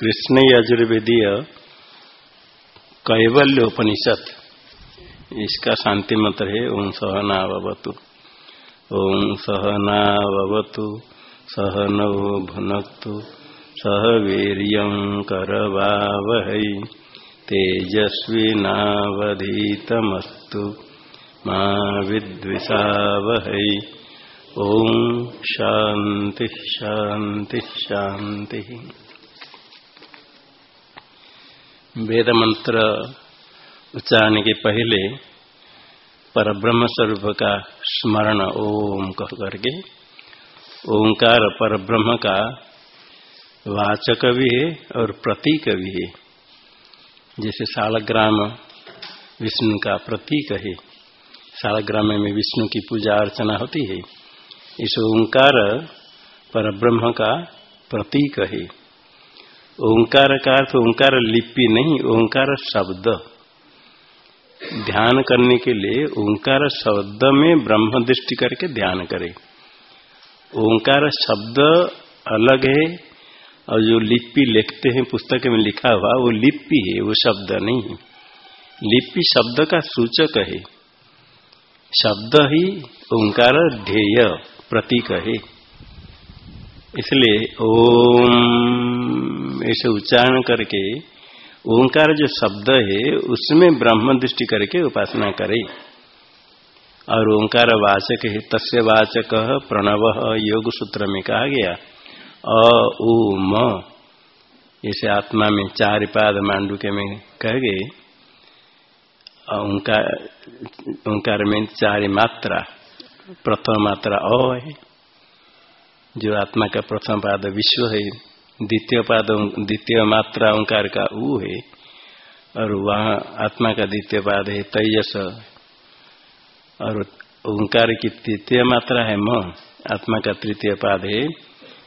कृष्ण यजुर्वेदीय कैवल्य उपनिषद इसका शांति मंत्र है, ओम सहनावतु ओम सहनावतु सह नौ भुनक्तु, सह वीर करवावह। तेजस्वीनावधीतमस्तु मिषावह ओम शांति शांति शांति वेद मंत्र उच्चारण के पहले पर ब्रह्म स्वरूप का स्मरण ओम कह करके ओंकार पर ब्रह्म का वाचक भी है और प्रतीक भी है। जैसे सालग्राम विष्णु का प्रतीक है। सालग्राम में विष्णु की पूजा अर्चना होती है। इस ओंकार पर ब्रह्म का प्रतीक है। ओंकार का अर्थ ओंकार लिपि नहीं, ओंकार शब्द। ध्यान करने के लिए ओंकार शब्द में ब्रह्म दृष्टि करके ध्यान करे। ओंकार शब्द अलग है, और जो लिपि लिखते हैं, पुस्तक में लिखा हुआ, वो लिपि है, वो शब्द नहीं है। लिपि शब्द का सूचक है। शब्द ही ओंकार ध्येय, प्रतीक है। इसलिए ओम, ऐसे उच्चारण करके, ओंकार जो शब्द है, उसमें ब्रह्म दृष्टि करके उपासना करे। और ओंकार वाचक है, तस्य वाचक, प्रणव, योग सूत्र में कहा गया अ उ म ऐसे आत्मा में चार पाद मांडू के में कह गए ओंकार में चार मात्रा, प्रथम मात्रा अ है। जो आत्मा का प्रथम पाद विश्व है, द्वितीय पाद द्वितीय मात्रा ओंकार का ऊ है, और वहाँ आत्मा का द्वितीय पाद है तेजस और ओंकार की तृतीय मात्रा है म, आत्मा का तृतीय पाद है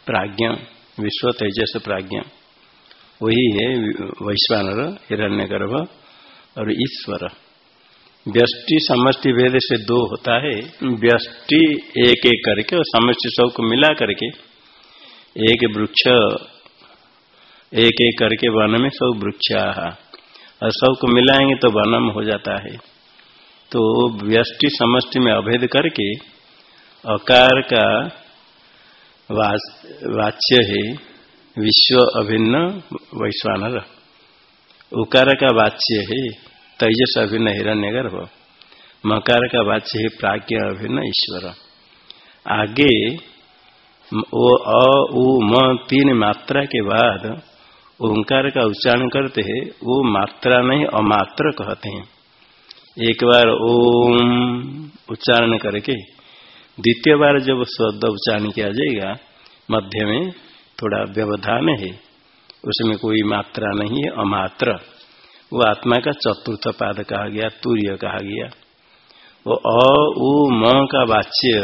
प्राज्ञ, विश्व तेजस प्राज्ञ। वही है वैश्वानर, हिरण्यगर्भ, और ईश्वर। व्यष्टि समष्टि भेद से दो होता है। व्यष्टि एक एक करके और समष्टि सबको मिला करके एक वृक्ष, एक एक करके वन में सब वृक्ष। और सबको मिलाएँगे तो वनम हो जाता है। तो व्यष्टि समष्टि में अभेद करके अकार का वाच्य है, विश्व अभिन्न वैश्वानर। उकार का वाच्य है। तेजस अभिन्न हिरण्य गर्भ मकार का वाच्य है प्राज्ञ अभिन्न ईश्वर। आगे, वो अ, उ, म, तीन मात्रा के बाद ओंकार का उच्चारण करते हैं, वो मात्रा नहीं, अमात्र कहते हैं। एक बार ओम उच्चारण करके, द्वितीय बार जब शब्द उच्चारण किया जाएगा, मध्य में थोड़ा व्यवधान है। उसमें कोई मात्रा नहीं है, अमात्र। वो आत्मा का चतुर्थ पाद कहा गया, तूर्य कहा गया। वो अ, उ, म का वाच्य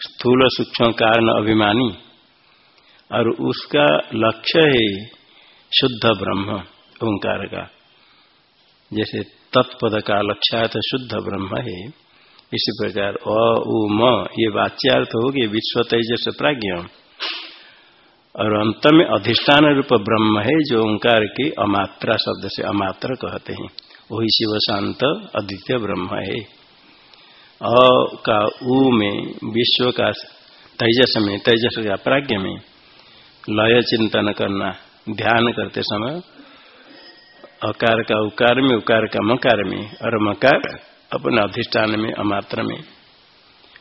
स्थूल सूक्ष्म कारण अभिमानी, और उसका लक्ष्य है शुद्ध ब्रह्म, ओंकार का। जैसे तत्पद का लक्ष्य तो शुद्ध ब्रह्म है, इसी प्रकार अ, उ, म, ये वाच्यार्थ हो गए विश्व तेजस प्राज्ञ। और अंत में अधिष्ठान रूप ब्रह्म है, जो ओंकार के अमात्रा शब्द से अमात्र कहते हैं। वही शिव शांत अद्वितीय ब्रह्म है। अ का उ में, विश्व का तेजस में, तेजस का प्राज्ञ में लय चिंतन करना, ध्यान करते समय अकार का उकार में, उकार का मकार में और मकार अपने अधिष्ठान में, अमात्र में।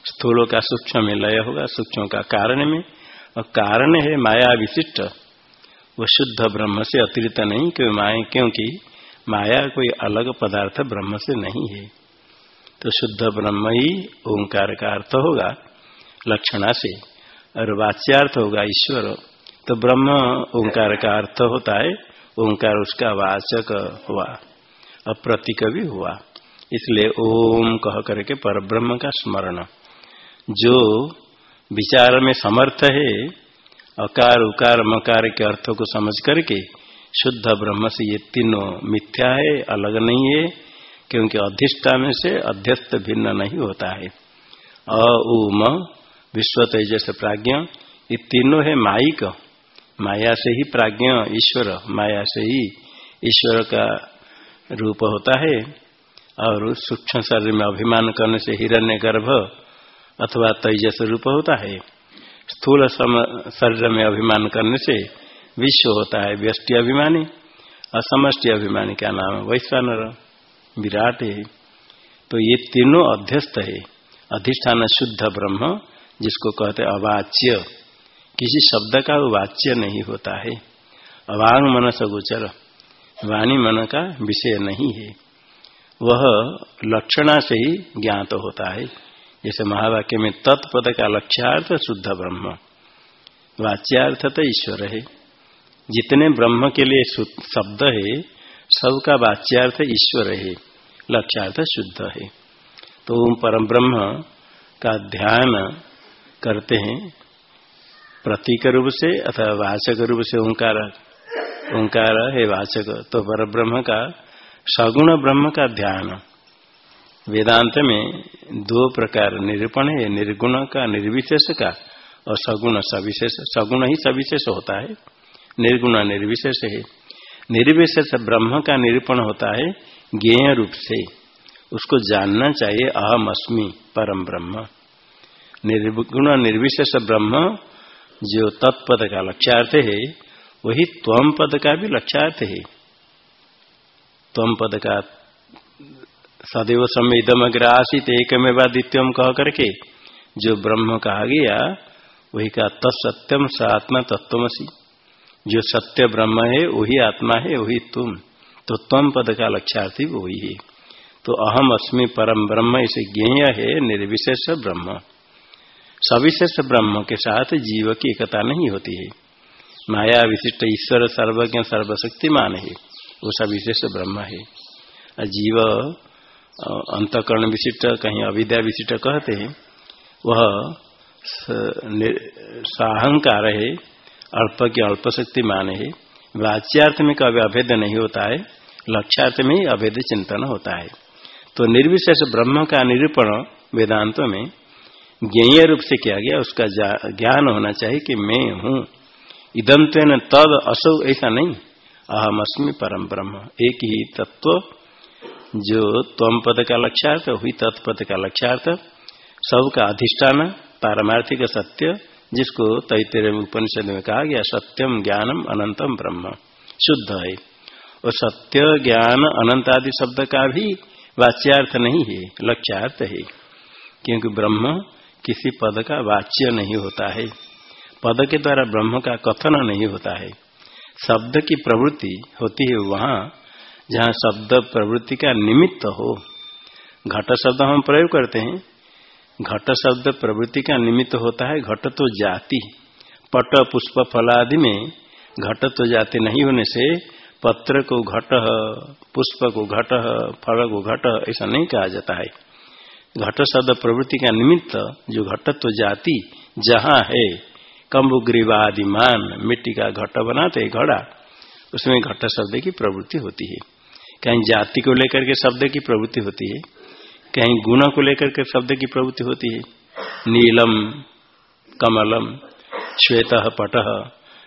स्थूलों का सूक्ष्म में लय होगा, सूक्ष्म का कारण में और कारण है माया विशिष्ट। वो शुद्ध ब्रह्म से अतिरिक्त नहीं, क्यों माया, क्योंकि माया कोई अलग पदार्थ ब्रह्म से नहीं है। तो शुद्ध ब्रह्म ही ओंकार का अर्थ होगा, लक्षणा से। और वाच्यार्थ होगा ईश्वर। तो ब्रह्म ओंकार का अर्थ होता है, ओंकार उसका वाचक हुआ और प्रतीक भी हुआ। इसलिए ओम कह करके पर ब्रह्म का स्मरण। जो विचार में समर्थ है, अकार उकार मकार के अर्थों को समझ करके शुद्ध ब्रह्म से ये तीनों मिथ्या है, अलग नहीं है, क्योंकि अधिष्ठा में से अध्यस्त भिन्न नहीं होता है। अ, उ, म, विश्व तेजस प्राज्ञ, ये तीनों है माइक। माया से ही प्राज्ञ ईश्वर, माया से ही ईश्वर का रूप होता है, और सूक्ष्म शरीर में अभिमान करने से हिरण्य गर्भ अथवा तेजस रूप होता है। स्थूल शरीर में अभिमान करने से विश्व होता है व्यष्टि अभिमानी, असमष्टि अभिमानी का नाम है? वैश्वानर, विराट है। तो ये तीनों अध्यस्त है। अधिष्ठान शुद्ध ब्रह्म, जिसको कहते अवाच्य। किसी शब्द का वाच्य नहीं होता है। अवांग मन सगोचर, वाणी मन का विषय नहीं है। वह लक्षणा से ही ज्ञात होता है। जैसे महावाक्य में तत्पद का लक्ष्यार्थ शुद्ध ब्रह्म। वाच्यार्थ तो ईश्वर है। जितने ब्रह्म के लिए शब्द है, सबका वाच्यार्थ ईश्वर है, लक्ष्यार्थ शुद्ध है। तो परम ब्रह्म का ध्यान करते हैं। प्रतीक रूप से अथवा वाचक रूप से ओंकार ओंकार है वाचक। तो पर ब्रह्म का सगुण ब्रह्म का ध्यान। वेदांत में दो प्रकार, निरूपण है, निर्गुण का, निर्विशेष का और सगुण सविशेष, सगुण ही सविशेष होता है। निर्गुण निर्विशेष है। निर्विशेष ब्रह्म का निरूपण होता है ज्ञेय रूप से। उसको जानना चाहिए, अहम अस्मि, परम ब्रह्म। निर्गुण निर्विशेष ब्रह्म जो तत्पद का लक्ष्यार्थ है, वही त्वम पद का भी लक्ष्यार्थ है। त्वम पद का सदैव समय अग्र आसित एक में द्वितीयम कह करके? जो ब्रह्म कहा गया, वही का तत्सत्यम स आत्मा तत्वसी जो सत्य ब्रह्म है, वही आत्मा है, वही तुम। तो तम पद का लक्ष्यार्थी वही है तो अहम अस्मि परम ब्रह्म, इसे ज्ञेय है, निर्विशेष ब्रह्म। सविशेष ब्रह्म के साथ जीव की एकता नहीं होती है। माया विशिष्ट ईश्वर सर्वज्ञ सर्वशक्तिमान है, वो सविशेष ब्रह्म है। जीव अंतकरण विशिष्ट, कहीं अविद्या विशिष्ट कहते हैं, वह साहंकार है, अल्प की अल्प शक्ति मान है, वाच्यार्थ में कभी अभेद नहीं होता है, लक्ष्यार्थ में अभेद चिंतन होता है। तो निर्विशेष ब्रह्म का निरूपण वेदांतों में ज्ञेय रूप से किया गया, उसका ज्ञान होना चाहिए कि मैं हूँ। इदंत तद असौ, ऐसा नहीं। अहम अस्मि परम ब्रह्म। एक ही तत्व जो तम पद का लक्ष्यार्थ, हुई तत्पद का लक्ष्यार्थ, सबका अधिष्ठान, पारमार्थिक सत्य, जिसको तैतरे उपनिषद में कहा गया सत्यम ज्ञानम अनंतम ब्रह्म। शुद्ध है। और सत्य, ज्ञान, अनंत आदि शब्द का भी वाच्यार्थ नहीं है, लक्ष्यार्थ है। क्योंकि ब्रह्म किसी पद का वाच्य नहीं होता है। पद के द्वारा ब्रह्म का कथन नहीं होता है। शब्द की प्रवृत्ति होती है वहाँ जहाँ शब्द प्रवृत्ति का निमित्त हो, घट शब्द हम प्रयोग करते हैं। घट शब्द प्रवृत्ति का निमित्त होता है, घट तो जाति। पट, पुष्प फलादि में घट तो जाति नहीं होने से पत्र को घट, पुष्प को घट, फल को घट, ऐसा नहीं कहा जाता है। घट शब्द प्रवृत्ति का निमित्त, जो घटत्व जाति, जहाँ है कम्बुग्रीवादिमान मिट्टी का घट बनाते, घड़ा, उसमें घट शब्द की प्रवृत्ति होती है। कहीं जाति को लेकर के शब्द की प्रवृत्ति होती है, कहीं गुण को लेकर के शब्द की प्रवृत्ति होती है। नीलम, कमलम, श्वेत, पट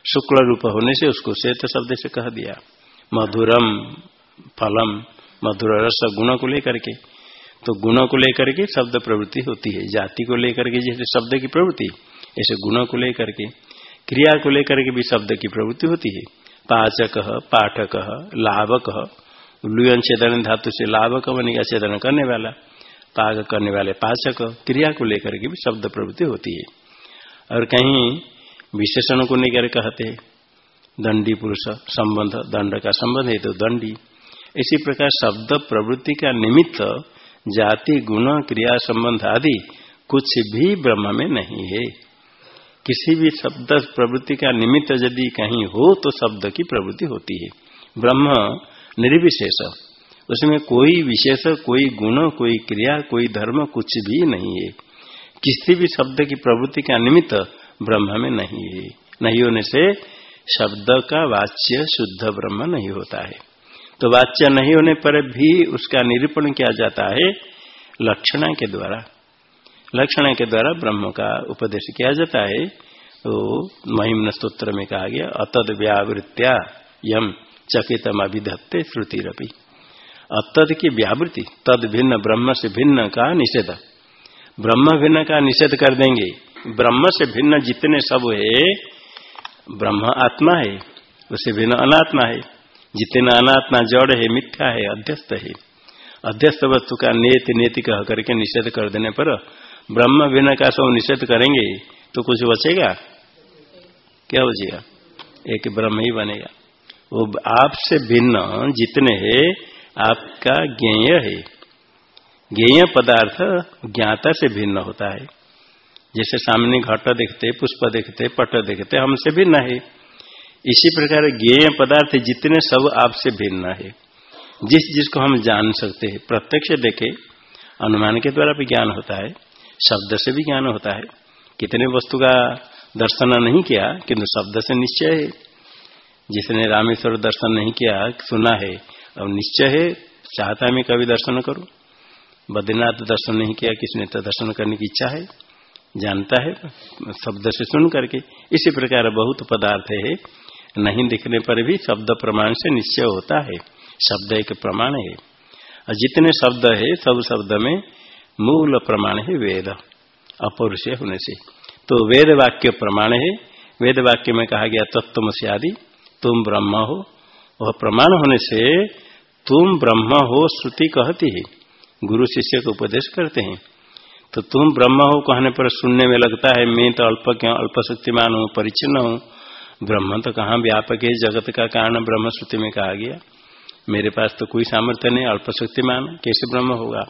शुक्ल रूप होने से उसको श्वेत शब्द से कह दिया। मधुरम, फलम मधुर रस गुण को लेकर के। तो गुण को लेकर के शब्द प्रवृत्ति होती है। जाति को लेकर के जैसे शब्द की प्रवृत्ति, ऐसे गुण को लेकर के। क्रिया को लेकर के भी शब्द की प्रवृत्ति होती है। पाचक, पाठक, लाभक लुयन छेदन धातु से लाभ कमनी का छेदन करने वाला। पाक करने वाले पाचक क्रिया को लेकर के भी शब्द प्रवृत्ति होती है। और कहीं विशेषण को लेकर कहते दंडी पुरुष संबंध, दंड का संबंध है तो दंडी। इसी प्रकार शब्द प्रवृत्ति का निमित्त जाति, गुण, क्रिया संबंध आदि कुछ भी ब्रह्म में नहीं है। किसी भी शब्द प्रवृत्ति का निमित्त यदि कहीं हो तो शब्द की प्रवृत्ति होती है। ब्रह्म निर्विशेष। उसमें कोई विशेष, कोई गुण, कोई क्रिया, कोई धर्म कुछ भी नहीं है। किसी भी शब्द की प्रवृत्ति का निमित्त ब्रह्म में नहीं है। नहीं होने से शब्द का वाच्य शुद्ध ब्रह्म नहीं होता है। तो वाच्य नहीं होने पर भी उसका निरूपण किया जाता है लक्षणा के द्वारा। लक्षणा के द्वारा ब्रह्म का उपदेश किया जाता है। तो महिम स्त्रोत्र में कहा गया अतद व्यावृत्या यम चकितम अभिधत्ते श्रुति रपी अतद की व्यावृत्ति, तद भिन्न, ब्रह्म से भिन्न का निषेध। ब्रह्म भिन्न का निषेध कर देंगे। ब्रह्म से भिन्न जितने सब है, ब्रह्म आत्मा है, उसे भिन्न अनात्मा है। जितने अनात्मा जड़ है, मिथ्या है, अध्यस्त है। अध्यस्त वस्तु का नेत नेति कह करके निषेध कर देने पर ब्रह्म भिन्न का सब निषेध करेंगे तो कुछ बचेगा? क्या बचेगा? एक ब्रह्म ही बनेगा। वो आपसे भिन्न जितने है, आपका ज्ञेय है। ज्ञेय पदार्थ ज्ञाता से भिन्न होता है। जैसे सामने घट देखते, पुष्प देखते, पट देखते, हमसे भिन्न है। इसी प्रकार ज्ञेय पदार्थ जितने सब आपसे भिन्न है। जिस जिसको हम जान सकते हैं, प्रत्यक्ष देखे, अनुमान के द्वारा भी ज्ञान होता है, शब्द से भी ज्ञान होता है। कितने वस्तु का दर्शन नहीं किया, किंतु शब्द से निश्चय है। जिसने रामेश्वर दर्शन नहीं किया, सुना है, अब निश्चय है, चाहता है मैं कभी दर्शन करूँ? बद्रीनाथ दर्शन नहीं किया, किसने तो दर्शन करने की इच्छा है? जानता है, शब्द से सुन करके। इसी प्रकार बहुत पदार्थ है। नहीं दिखने पर भी शब्द प्रमाण से निश्चय होता है। शब्द एक प्रमाण है। और जितने शब्द है, सब शब्द में मूल प्रमाण है वेद। अपौरुष होने से। तो वेद वाक्य प्रमाण है। वेद वाक्य में कहा गया तत्व से आदि तुम ब्रह्म हो। वह प्रमाण होने से तुम ब्रह्म हो श्रुति कहती है। गुरु शिष्य को उपदेश करते हैं। तो तुम ब्रह्म हो कहने पर सुनने में लगता है, मैं तो अल्प क्यों, अल्प शक्तिमान हूँ परिचिन्न हूँ। ब्रह्म तो कहाँ व्यापक है, जगत का कारण ब्रह्म श्रुति में कहा गया। मेरे पास तो कोई सामर्थ्य नहीं, अल्प शक्तिमान, कैसे ब्रह्म होगा?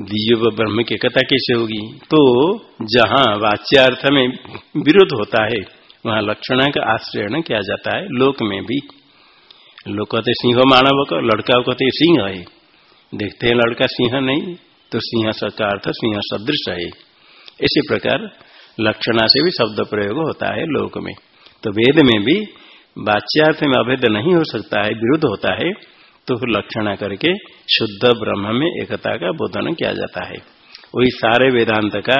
दिव्य ब्रह्म की एकता कैसे होगी? तो जहाँ वाच्यार्थ में विरोध होता है वहाँ लक्षण का आश्रय किया जाता है, लोक में भी। लोग कहते सिंह मानव का, लड़का कहते सिंह है। देखते हैं लड़का सिंह नहीं तो सिंह का अर्थ सिंह सदृश है। इसी प्रकार लक्षणा से भी शब्द प्रयोग होता है लोक में। तो वेद में भी बाच्यार्थ में अभेद नहीं हो सकता है, विरुद्ध होता है तो लक्षणा करके शुद्ध ब्रह्म में एकता का बोधन किया जाता है। वही सारे वेदांत का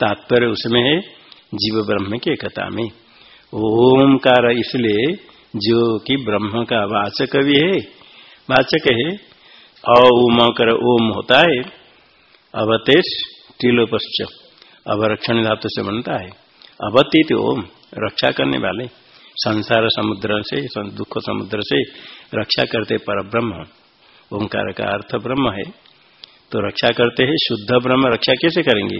तात्पर्य उसमें है, जीव ब्रह्म की एकता में। ओमकार इसलिए जो कि ब्रह्म का वाचक भी है। वाचक है। अम कर ओम होता है। अवतेश टीलोपश्च अवरक्षण धातु से बनता है। अवतीत ओम, रक्षा करने वाले। संसार समुद्र से दुख समुद्र से रक्षा करते पर ब्रह्म ओंकार का अर्थ ब्रह्म है। तो रक्षा करते हैं। शुद्ध ब्रह्म रक्षा कैसे करेंगे?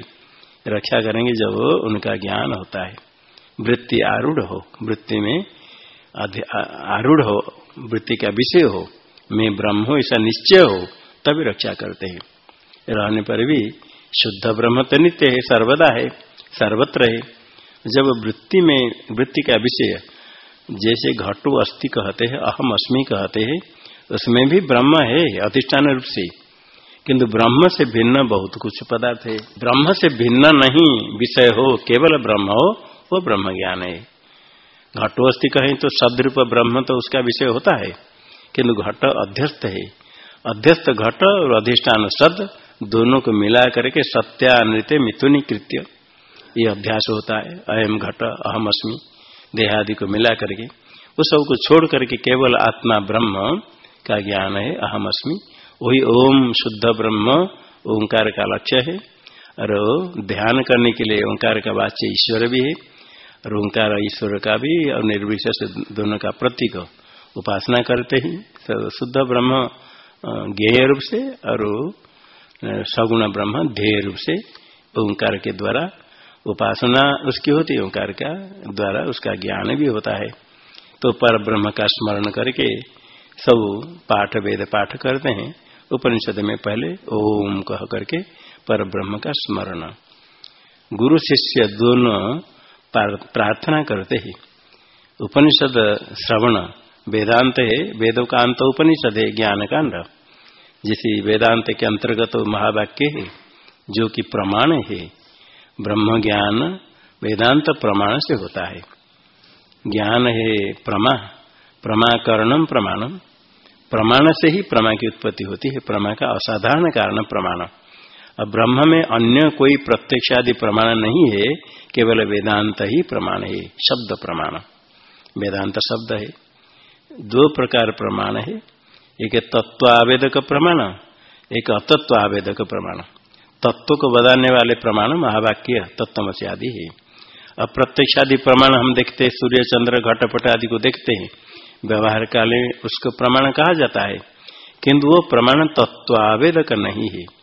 रक्षा करेंगे जब उनका ज्ञान होता है। वृत्ति आरूढ़ हो, वृत्ति में आरूढ़ हो, वृत्ति का विषय हो, मैं ब्रह्म हो ऐसा निश्चय हो, तभी रक्षा करते हैं। रहने पर भी शुद्ध ब्रह्म तो नित्य है, सर्वदा है, सर्वत्र है। जब वृत्ति में, वृत्ति का विषय जैसे घटो अस्थि कहते हैं, अहम अस्मि कहते हैं, उसमें भी ब्रह्म है, अधिष्ठान रूप से। किंतु ब्रह्म से भिन्न बहुत कुछ पदार्थ है। ब्रह्म से भिन्न नहीं, विषय हो, केवल ब्रह्म हो वो ब्रह्म ज्ञान है। घटो अस्थि कहें तो सदरूप ब्रह्म तो उसका विषय होता है, किंतु घट अध्यस्त है। अध्यस्त घट और अधिष्ठान सद दोनों को मिला करके सत्यानृत्य मिथुनी कृत्य। ये अभ्यास होता है, अयम घट, अहम अस्मी, देहादि को मिला करके। उस सबको छोड़ करके केवल आत्मा ब्रह्म का ज्ञान है, अहम अस्मी। वही ओम शुद्ध ब्रह्म, ओंकार का लक्ष्य है। और ध्यान करने के लिए ओंकार का वाच्य ईश्वर भी है। और ओंकार ईश्वर का भी और निर्विशेष दोनों का प्रतीक उपासना करते ही शुद्ध ब्रह्म ज्ञेय रूप से और सगुण ब्रह्म ध्येय रूप से ओंकार के द्वारा उपासना उसकी होती है, ओंकार का द्वारा उसका ज्ञान भी होता है। तो पर ब्रह्म का स्मरण करके सब पाठ वेद पाठ करते हैं। उपनिषद में पहले ओम कह करके पर ब्रह्म का स्मरण। गुरु शिष्य दोनों प्रार्थना करते ही उपनिषद श्रवण वेदांत है वेदों का अंत उपनिषद है ज्ञान कांड जैसे वेदांत के अंतर्गत महावाक्य है, जो कि प्रमाण है ब्रह्म ज्ञान वेदांत प्रमाण से होता है। ज्ञान है प्रमा प्रमाकरणम प्रमाणम प्रमाण से ही प्रमा की उत्पत्ति होती है, प्रमा का असाधारण कारण प्रमाण। अब ब्रह्म में अन्य कोई प्रत्यक्ष आदि प्रमाण नहीं है, केवल वेदांत ही प्रमाण है, शब्द प्रमाण। वेदांत शब्द है, दो प्रकार प्रमाण है, एक तत्व आवेदक प्रमाण, एक अतत्व आवेदक प्रमाण। तत्व को बताने वाले प्रमाण महावाक्य तत्वमसी आदि है। अब प्रत्यक्ष आदि प्रमाण हम देखते हैं, सूर्य, चंद्र, घटपट आदि को देखते हैं। व्यवहार काले उसको प्रमाण कहा जाता है, किंतु वो प्रमाण तत्व आवेदक नहीं है।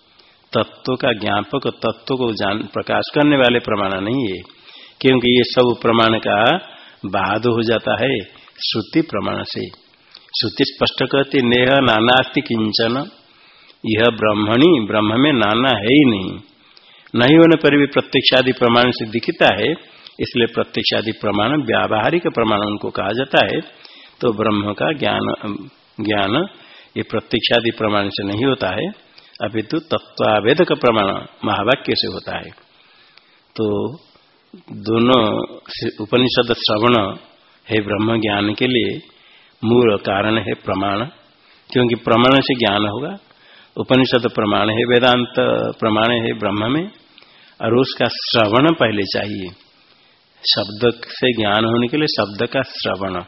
तत्व का ज्ञापक तत्व को जान, प्रकाश करने वाले प्रमाण नहीं है। क्योंकि ये सब प्रमाण का बाद हो जाता है श्रुति प्रमाण से। श्रुति स्पष्ट करती, नेह नानास्ति किंचन। यह ब्रह्मणी, ब्रह्म में नाना है ही नहीं। नहीं होने पर भी प्रत्यक्ष आदि प्रमाण से दिखता है, इसलिए प्रत्यक्ष आदि प्रमाण, व्यावहारिक प्रमाण उनको कहा जाता है। तो ब्रह्म का ज्ञान ज्ञान ये प्रत्यक्षादि प्रमाण से नहीं होता है। अभी तो तत्वावेदक प्रमाण महावाक्य से होता है। तो दोनों उपनिषद श्रवण है ब्रह्म ज्ञान के लिए मूल कारण है प्रमाण। क्योंकि प्रमाण से ज्ञान होगा, उपनिषद प्रमाण है, वेदांत प्रमाण है ब्रह्म में, और उसका श्रवण पहले चाहिए। शब्द से ज्ञान होने के लिए शब्द का श्रवण।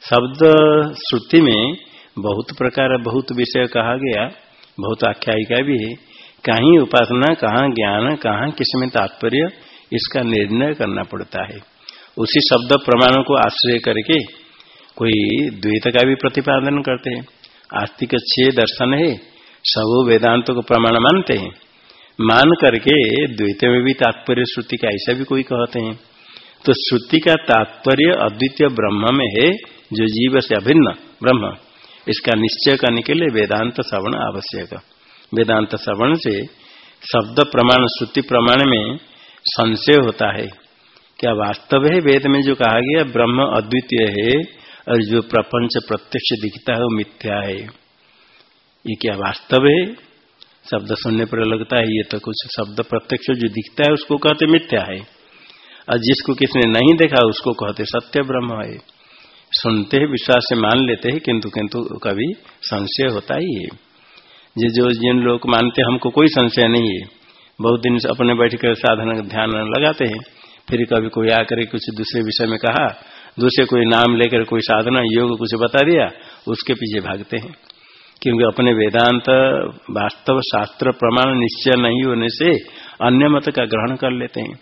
शब्द श्रुति में बहुत प्रकार, बहुत विषय कहा गया। बहुत आख्यायिका भी है। कहीं उपासना, कहाँ ज्ञान, कहाँ किसमें तात्पर्य, इसका निर्णय करना पड़ता है। उसी शब्द प्रमाणों को आश्रय करके कोई द्वैत का भी प्रतिपादन करते हैं। आस्तिक छह दर्शन है, सब वेदांत को प्रमाण मानते हैं। मान करके द्वैत में भी तात्पर्य श्रुति का ऐसा भी कोई कहते हैं। तो श्रुति का तात्पर्य अद्वितीय ब्रह्म में है, जो जीव से अभिन्न ब्रह्म। इसका निश्चय करने के लिए वेदांत श्रवण आवश्यक वेदांत श्रवण से शब्द प्रमाण, श्रुति प्रमाण में संशय होता है। क्या वास्तव है वेद में जो कहा गया, ब्रह्म अद्वितीय है और जो प्रपंच प्रत्यक्ष दिखता है वो मिथ्या है। ये क्या वास्तव है? शब्द सुनने पर लगता है, ये तो कुछ शब्द प्रत्यक्ष जो दिखता है उसको कहते मिथ्या है। और जिसको किसने नहीं देखा, उसको कहते सत्य ब्रह्म है। सुनते हैं विश्वास से मान लेते हैं, किंतु किंतु कभी संशय होता ही है। जो जो जिन लोग मानते हमको कोई संशय नहीं है। बहुत दिन से अपने बैठकर साधन ध्यान लगाते हैं। फिर कभी कोई आकर कुछ दूसरे विषय में कहा, दूसरे कोई नाम लेकर कोई साधना, योग कुछ बता दिया, उसके पीछे भागते हैं। क्योंकि अपने वेदांत वास्तव शास्त्र प्रमाण निश्चय नहीं होने से अन्य मत का ग्रहण कर लेते हैं।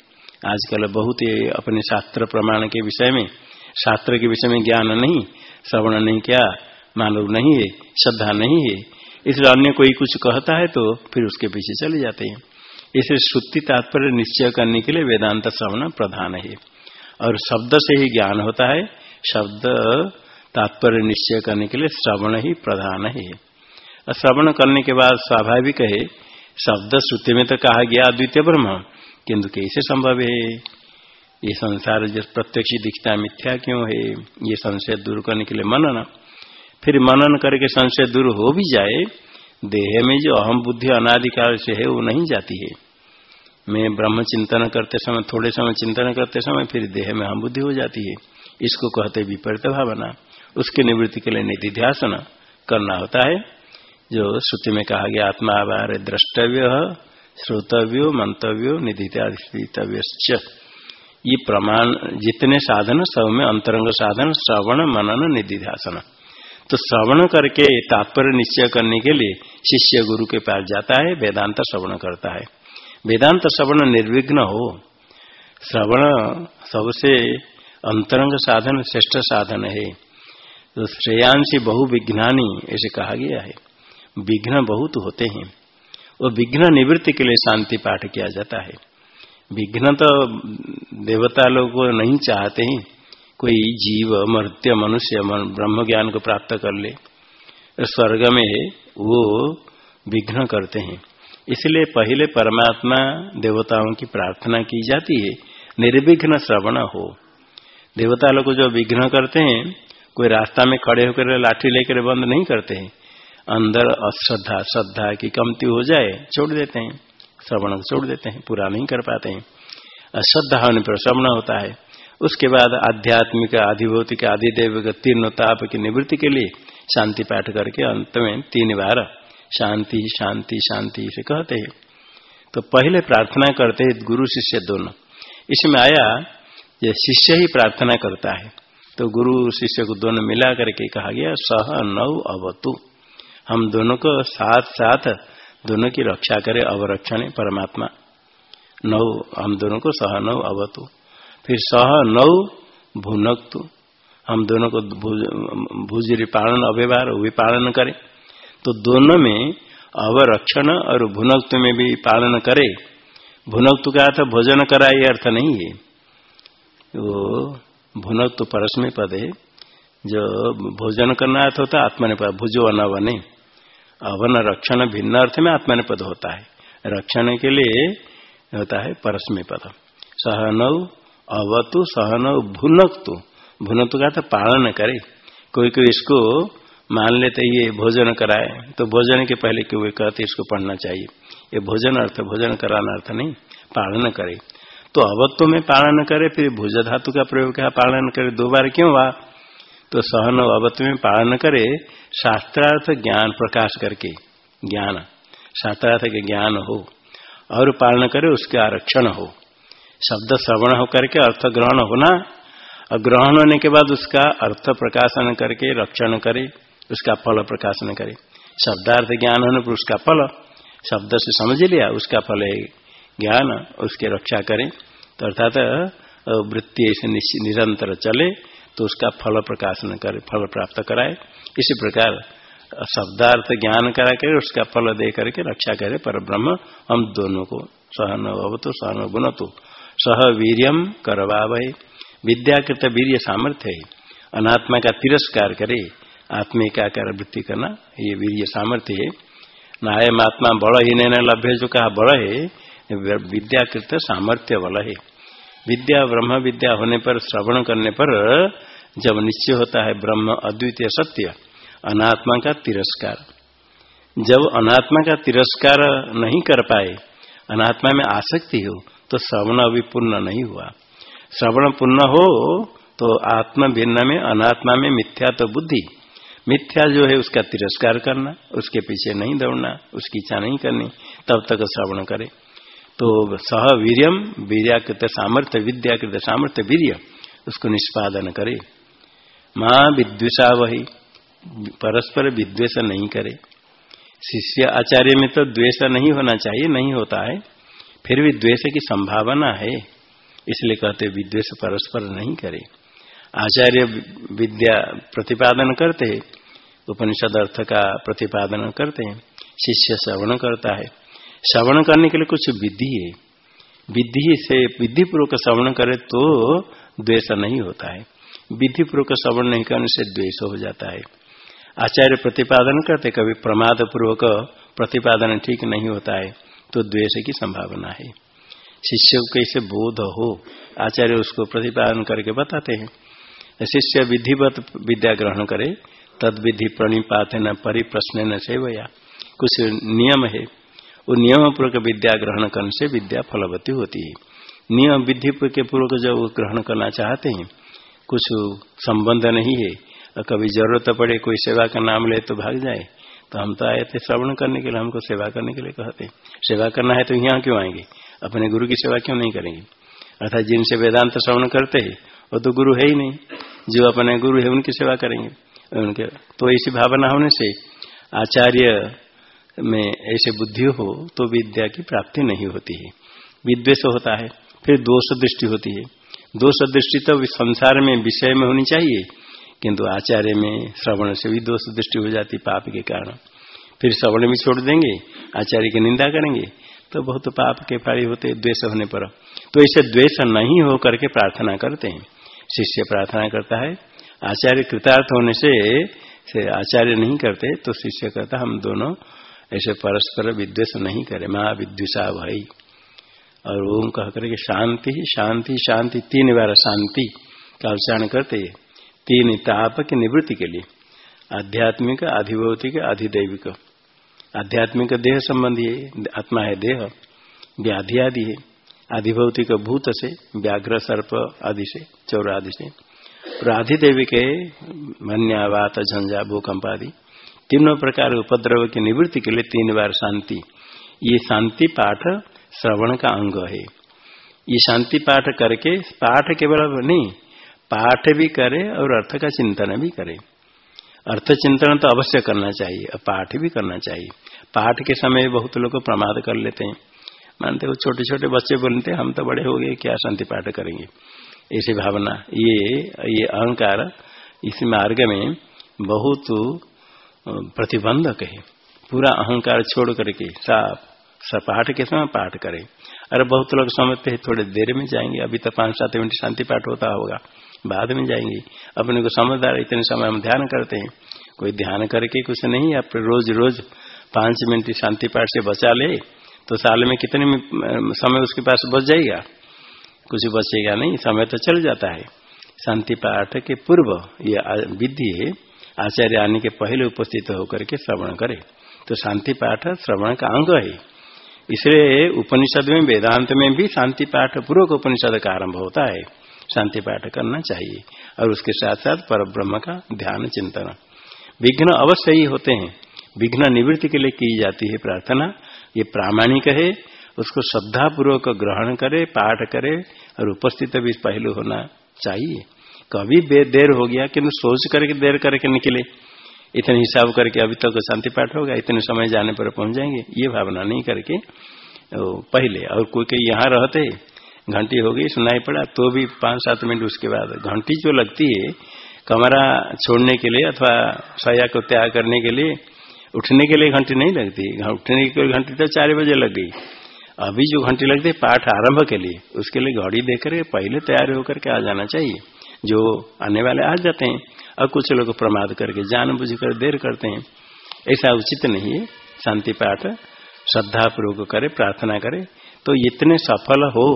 आजकल बहुत ही अपने शास्त्र प्रमाण के विषय में शास्त्र के विषय में ज्ञान नहीं, श्रवण नहीं क्या, मानव नहीं है, श्रद्धा नहीं है। इसलिए अन्य कोई कुछ कहता है तो फिर उसके पीछे चले जाते हैं। इसे श्रुति तात्पर्य निश्चय करने के लिए वेदांत श्रवण प्रधान है। और शब्द से ही ज्ञान होता है, शब्द तात्पर्य निश्चय करने के लिए श्रवण ही प्रधान है। श्रवण करने के बाद स्वाभाविक है, शब्द श्रुति में तो कहा गया अद्वितीय ब्रह्म, किंतु कैसे संभव है? ये संसार जो प्रत्यक्ष दिखता मिथ्या क्यों है? ये संशय दूर करने के लिए मनन। फिर मनन करके संशय दूर हो भी जाए, देह में जो अहम बुद्धि अनाधिकार से है, वो नहीं जाती है। मैं ब्रह्म चिंतन करते समय, थोड़े समय चिंतन करते समय फिर देह में अहम बुद्धि हो जाती है। इसको कहते विपरीत भावना। उसके निवृत्ति के लिए निधि ध्यान करना होता है। जो श्रुति में कहा गया, आत्मा आवार द्रष्टव्य, श्रोतव्यो, मंतव्यो निधितव्य ये प्रमाण, जितने साधन, सब में अंतरंग साधन, श्रवण, मनन निधि ध्यान तो श्रवण करके तात्पर्य निश्चय करने के लिए शिष्य गुरु के पास जाता है, वेदांत श्रवण करता है। वेदांत श्रवण निर्विघ्न हो, श्रवण सबसे अंतरंग साधन, श्रेष्ठ साधन है। तो श्रेयांशी बहु विघ्नानी ऐसे कहा गया है। विघ्न बहुत होते हैं। और विघ्न निवृत्ति के लिए शांति पाठ किया जाता है। विघ्न तो देवता लोग को नहीं चाहते हैं। कोई जीव, मर्त्य, मनुष्य ब्रह्म ज्ञान को प्राप्त कर ले, स्वर्ग में वो विघ्न करते हैं। इसलिए पहले परमात्मा देवताओं की प्रार्थना की जाती है। निर्विघ्न श्रवण हो। देवता लोग जो विघ्न करते हैं, कोई रास्ता में खड़े होकर लाठी लेकर बंद नहीं करते हैं। अंदर अश्रद्धा, श्रद्धा की कमती हो जाए, छोड़ देते हैं। श्रवण को छोड़ देते हैं, पूरा नहीं कर पाते हैं। अश्रद्धा होने पर श्रवण होता है। उसके बाद आध्यात्मिक, आधिभौतिक आदिदेव तीर्ण ताप की निवृत्ति के लिए शांति पाठ करके अंत में तीन बार शांति शांति शांति से कहते हैं। तो पहले प्रार्थना करते हैं गुरु शिष्य दोनों। इसमें आया, ये शिष्य ही प्रार्थना करता है। तो गुरु शिष्य को दोनों मिला करके कहा गया, सह नौ अवतु। हम दोनों को साथ साथ दोनों की रक्षा करे, अवरक्षण परमात्मा। नौ, हम दोनों को सह नौ अवतु। फिर सह नौ भुनक्तु। हम दोनों को भूजरी पालन अव्यवहार भी पालन करें। तो दोनों में अवरक्षण और भुनक्तु में भी पालन करे। भुनक्तु का अर्थ भोजन करा, ये अर्थ नहीं है। वो भुनक्तु परस्मय पद है जो भोजन करना अर्थ होता आत्मनिपद भुजो अनवने। अवन रक्षण भिन्न अर्थ में आत्मा पद होता है। रक्षण के लिए होता है परस्मय पद। सहनौ अवतु, सहनौ भुनक्तु। भुनक्तु का तो पालन करे। कोई कोई इसको मान लेते ये भोजन कराए तो भोजन के पहले क्यों कहते इसको पढ़ना चाहिए। ये भोजन अर्थ, भोजन कराना अर्थ नहीं, पालन करे। तो अवत्व में पालन करे, फिर भुज धातु का प्रयोग क्या पालन करे। दो बार क्यों हुआ? तो सहन अवत्व में पालन करे शास्त्रार्थ ज्ञान प्रकाश करके, ज्ञान, शास्त्रार्थ के ज्ञान हो, और पालन करे उसके आरक्षण हो। शब्द श्रवण हो करके अर्थ ग्रहण होना, और ग्रहण होने के बाद उसका अर्थ प्रकाशन करके रक्षण करे, उसका फल प्रकाशन करे। शब्दार्थ ज्ञान होने पर उसका फल, शब्द से समझ लिया, उसका फल है ज्ञान, उसकी रक्षा करें। तो अर्थात, वृत्ति ऐसे निरंतर चले तो उसका फल प्रकाशन करे फल प्राप्त कराए। इसी प्रकार, शब्दार्थ ज्ञान करा कर उसका फल दे करके रक्षा करे पर ब्रह्म हम दोनों को सहन तो सहन गुण तो सह वीरियम करवा विद्याकृत वीर्य सामर्थ्य है। अनात्मा का तिरस्कार करे आत्मिकाकार वृत्ति करना, ये वीर सामर्थ्य है। नायम आत्मा बड़ ही नहीं लभ्य जो कहा बड़ है, विद्याकृत सामर्थ्य बल है। विद्या, ब्रह्म विद्या होने पर, श्रवण करने पर, जब निश्चय होता है ब्रह्म अद्वितीय सत्य, अनात्मा का तिरस्कार। जब अनात्मा का तिरस्कार नहीं कर पाए, अनात्मा में आसक्ति हो तो श्रवण अभी पूर्ण नहीं हुआ। श्रवण पूर्ण हो तो आत्मा भिन्न में, अनात्मा में मिथ्या तो बुद्धि। मिथ्या जो है, उसका तिरस्कार करना, उसके पीछे नहीं दौड़ना, उसकी इच्छा नहीं करनी, तब तक श्रवण करे। तो सह वीरियम वीरियाकृत सामर्थ्य, विद्याकृत सामर्थ्य, वीर्य, उसको निष्पादन करे। माँ विद्वेषा वही परस्पर विद्वेष नहीं करे। शिष्य आचार्य में तो द्वेष नहीं होना चाहिए, नहीं होता है। फिर भी द्वेष की संभावना है, इसलिए कहते विद्वेष परस्पर नहीं करे। आचार्य विद्या प्रतिपादन करते हैं, उपनिषद अर्थ का प्रतिपादन करते हैं, शिष्य श्रवण करता है। श्रवण करने के लिए कुछ विधि है। विधि से विधि पूर्वक श्रवण करे तो द्वेष नहीं होता है। विधि पूर्वक श्रवण नहीं करने से द्वेष हो जाता है। आचार्य प्रतिपादन करते, कभी प्रमाद पूर्वक प्रतिपादन ठीक नहीं होता है तो द्वेष की संभावना है। शिष्य को कैसे बोध हो? आचार्य उसको प्रतिपादन करके बताते हैं। शिष्य विधिवत विद्या ग्रहण करे तद विधि प्रणिपात न परिप्रश्न न सेवया। कुछ नियम है। वो नियम पूर्वक विद्या ग्रहण करने से विद्या फलवती होती है। नियम विधि के पूर्वक जब ग्रहण करना चाहते हैं, कुछ संबंध नहीं है। और कभी ज़रूरत पड़े, कोई सेवा का नाम ले तो भाग जाए। तो हम तो आए थे श्रवण करने के लिए, हमको सेवा करने के लिए कहते सेवा करना है तो यहाँ क्यों आएँगे? अपने गुरु की सेवा क्यों नहीं करेंगे? अर्थात जिनसे वेदांत श्रवण करते हैं, वो तो गुरु है ही नहीं। जो अपने गुरु है, उनकी सेवा करेंगे। उनके तो ऐसी भावना होने से आचार्य में ऐसे बुद्धि हो तो विद्या की प्राप्ति नहीं होती है। विद्वेष होता है फिर दोष दृष्टि होती है। दोष दृष्टि तो संसार में विषय में होनी चाहिए किंतु आचार्य में श्रवण से भी दोष दृष्टि हो जाती पाप के कारण। फिर श्रवण भी छोड़ देंगे आचार्य की निंदा करेंगे तो बहुत पाप के पारी होते द्वेष होने पर। तो ऐसे द्वेष नहीं हो करके प्रार्थना करते हैं। शिष्य प्रार्थना करता है आचार्य कृतार्थ होने से, से आचार्य नहीं करते तो शिष्य कहता हम दोनों ऐसे परस्पर विद्वेष नहीं करे। माँ विद्वेषा भाई। और ओम कह करके शांति शांति शांति, तीन बार शांति का उच्चारण करते तीन ताप की निवृत्ति के लिए। आध्यात्मिक, अधिभौतिक, अधिदैविक। आध्यात्मिक देह संबंधी है। आत्मा है देह। व्याधि आदि है। आधिभौतिक भूत से, व्याघ्र, सर्प आदि से, चौर आदि से। और आधिदेवी के मन्यावात, झंझा, भूकंप आदि। तीनों प्रकार उपद्रव की निवृत्ति के लिए तीन बार शांति। ये शांति पाठ श्रवण का अंग है। ये शांति पाठ करके पाठ केवल नहीं, पाठ भी करे और अर्थ का चिंतन भी करे। अर्थ चिंतन तो अवश्य करना चाहिए, और पाठ भी करना चाहिए। पाठ के समय बहुत लोग प्रमाद कर लेते हैं। मानते हो छोटे छोटे बच्चे बोलते हम तो बड़े हो गए, क्या शांति पाठ करेंगे? ऐसी भावना। ये ये अहंकार इस मार्ग में बहुत प्रतिबंधक है। पूरा अहंकार छोड़ करके साफ़ पाठ के समय पाठ करें। अरे, बहुत लोग समझते हैं, थोड़े देर में जाएँगे, अभी तो पाँच सात मिनट शांति पाठ होता होगा, बाद में जाएँगे। अपने को समझदार इतने समय हम ध्यान करते हैं। कोई ध्यान करके कुछ नहीं, आप रोज रोज पाँच मिनट शांति पाठ से बचा ले तो साल में कितने समय उसके पास बच जाएगा? कुछ बचेगा नहीं, समय तो चल जाता है। शांति पाठ के पूर्व ये विधि है आचार्य आने के पहले उपस्थित होकर के श्रवण करे। तो शांति पाठ श्रवण का अंग है। इसलिए उपनिषद में, वेदांत में भी शांति पाठ पूर्वक उपनिषद का आरंभ होता है। शांति पाठ करना चाहिए और उसके साथ साथ पर ब्रह्म का ध्यान चिंतन। विघ्न अवश्य ही होते हैं। विघ्न निवृत्ति के लिए की जाती है प्रार्थना। ये प्रामाणिक है। उसको श्रद्धा पूर्वक ग्रहण करे, पाठ करे और उपस्थित भी पहलू होना चाहिए। कभी देर हो गया किन्तु सोच करके देर करके निकले। इतने हिसाब करके अभी तक शांति पाठ होगा, इतने समय जाने पर पहुँच जाएँगे, ये भावना नहीं करके। पहले, और कोई कोई यहाँ रहते, घंटी हो गई, सुनाई पड़ा तो भी पाँच सात मिनट उसके बाद घंटी जो लगती है, कमरा छोड़ने के लिए अथवा सया को त्याग करने के लिए, उठने के लिए घंटी नहीं लगती। उठने की घंटी तो चार बजे लग गई। अभी जो घंटी लगती है, पाठ आरंभ के लिए, उसके लिए घड़ी देकर पहले तैयार होकर के आ जाना चाहिए। जो आने वाले आ जाते हैं और कुछ लोग प्रमाद करके जान बुझ कर देर करते हैं। ऐसा उचित नहीं है। शांति पाठ, श्रद्धा पूर्वक करे, प्रार्थना करे तो इतने सफल हो,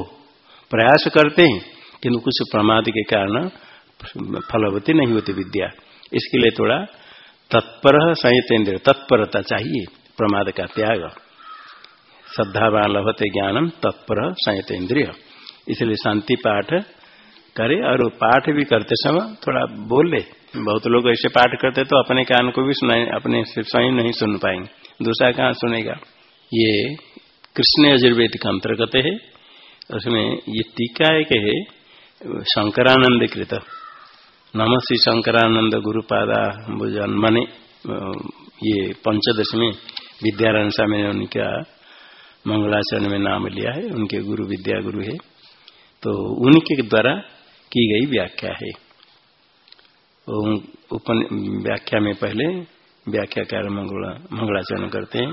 प्रयास करते हैं, किंतु कुछ प्रमाद के कारण फलवती नहीं होती विद्या। इसके लिए थोड़ा तत्पर संयत इंद्र तत्परता चाहिए, प्रमाद का त्याग। श्रद्धावान लभते ज्ञानम, तत्पर संयत इंद्रिय। इसलिए शांति पाठ करे और पाठ भी करते समय थोड़ा बोल। बहुत लोग ऐसे पाठ करते तो अपने कान को भी सुनाए अपने स्वयं नहीं सुन पाएँगे। दूसरा कहाँ सुनेगा, ये कृष्ण यजुर्वेद का अंतर्गत है, उसमें ये टीका एक है, शंकरानंद कृत। नम श्री शंकरानंद गुरुपादा मने ये पंचदश में विद्यारण स्वामी ने उनका मंगलाचरण में नाम लिया है, उनके गुरु विद्या गुरु है। तो उनके द्वारा की गई व्याख्या है। उपन, व्याख्या में पहले व्याख्याकार मंगला, मंगलाचरण करते हैं।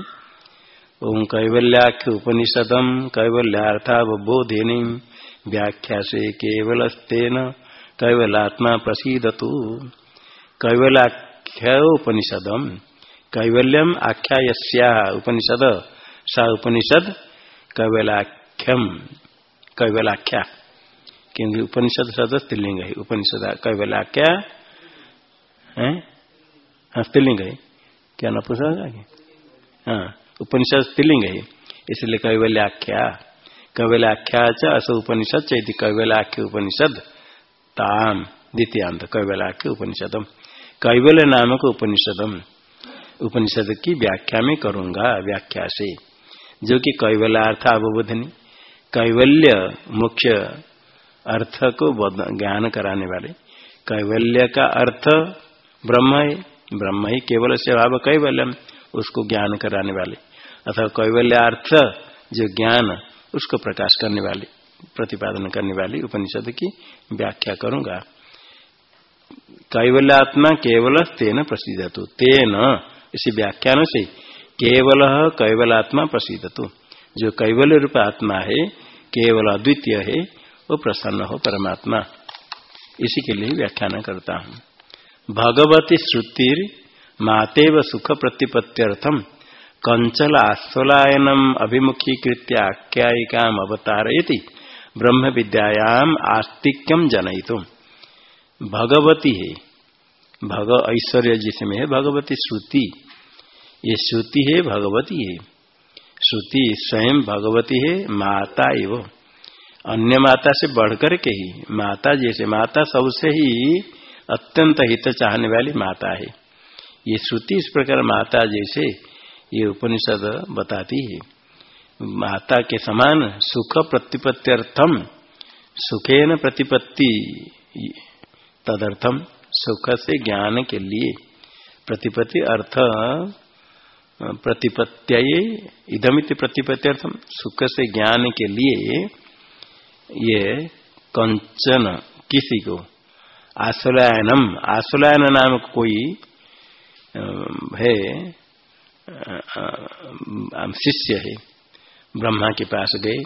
ओम कैवल्याख्य उपनिषदम कैवल्यार्थावबोधिनी व्याख्या से केवलस्तेन कैवलात्मा प्रसिदतु। कैवलाख्य उपनिषदम कैवल्यम आख्या उपनिषद, सा उपनिषद कैवलाख्यम कैवलाख्या क्योंकि उपनिषद शब्द स्त्रीलिंग है। उपनिषद कैवलाख्या है? हाँ स्त्रीलिंग है। क्या न पूछा हाँ उपनिषद स्त्रीलिंग है। इसलिए कैवल्याख्या कैवल्याख्या च? अस उपनिषद चैति कैवलाख्य उपनिषद ताम, द्वितीयांत। कैवलाख्य उपनिषदम। कैवल्य नामक उपनिषदम। उपनिषद की व्याख्या में करूँगा व्याख्या से। जो कि कैवलार्थ अवबोधनी कैवल्य मुख्य अर्थ को ज्ञान कराने वाले। कैवल्य का अर्थ ब्रह्म है। ब्रह्म ही केवल से भाव कैवल्यम, उसको ज्ञान कराने वाले। अथवा कैवल्यार्थ जो ज्ञान, उसको प्रकाश करने वाले, प्रतिपादन करने वाली उपनिषद की व्याख्या करूँगा। कैवल्यात्मा केवल तेन प्रसिद्ध तो तेन, इसी व्याख्यान से, केवल कैवलात्मा प्रसिद्ध तो जो कैवल्य रूप आत्मा है, केवल अद्वितीय है वो प्रसन्न हो परमात्मा। इसी के लिए व्याख्यान करता हूँ। भगवती श्रुतिर मातेव सुख प्रतिपत्त्यर्थम कंचल आस्वलायनम अभिमुखीकृत्य आख्यायिका अवतारयति ब्रह्म विद्यायाम आस्तिक्यम जनयितुम भगवती है, भग ऐश्वर्य जिसमें है भगवती श्रुति। ये श्रुति है भगवती है। श्रुति स्वयं भगवती है, माता एवं अन्य माता से बढ़कर के ही, माता जैसे, माता सबसे ही अत्यंत हित चाहने वाली माता है। ये श्रुति इस प्रकार माता जैसे ये उपनिषद बताती है। माता के समान सुख प्रतिपत्त्यर्थम सुखे न प्रतिपत्ति, तदर्थम सुख से ज्ञान के लिए। प्रतिपत्ति अर्थ, प्रतिपत्त्य इदमित प्रतिपत्त्यर्थम सुख से ज्ञान के लिए ये कंचन किसी को? आश्रयायनम आश्रयायन नाम कोई है शिष्य है, ब्रह्मा के पास गए।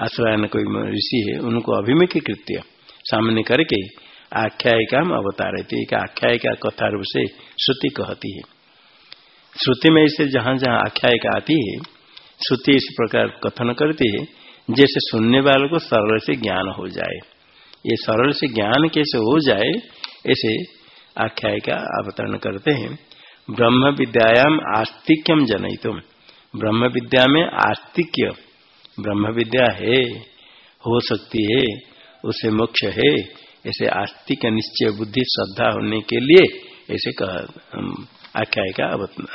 आश्रयान कोई ऋषि है, उनको अभिमुखी कृत्य। सामने करके आख्यायिका में अवतार आख्यायिका कथा रूप से श्रुति कहती है। श्रुति में इसे जहाँ जहाँ आख्यायिका आती है, श्रुति इस प्रकार कथन करती है जैसे सुनने वालों को सरल से ज्ञान हो जाए। ये सरल से ज्ञान कैसे हो जाए, ऐसे आख्याय का अवतरण करते हैं। ब्रह्म विद्यायाम आस्तिक्यम जनयितुम। ब्रह्म विद्या में आस्तिक्य, ब्रह्म विद्या है, हो सकती है, उसे मोक्ष है, ऐसे आस्तिक निश्चय बुद्धि श्रद्धा होने के लिए ऐसे आख्याय का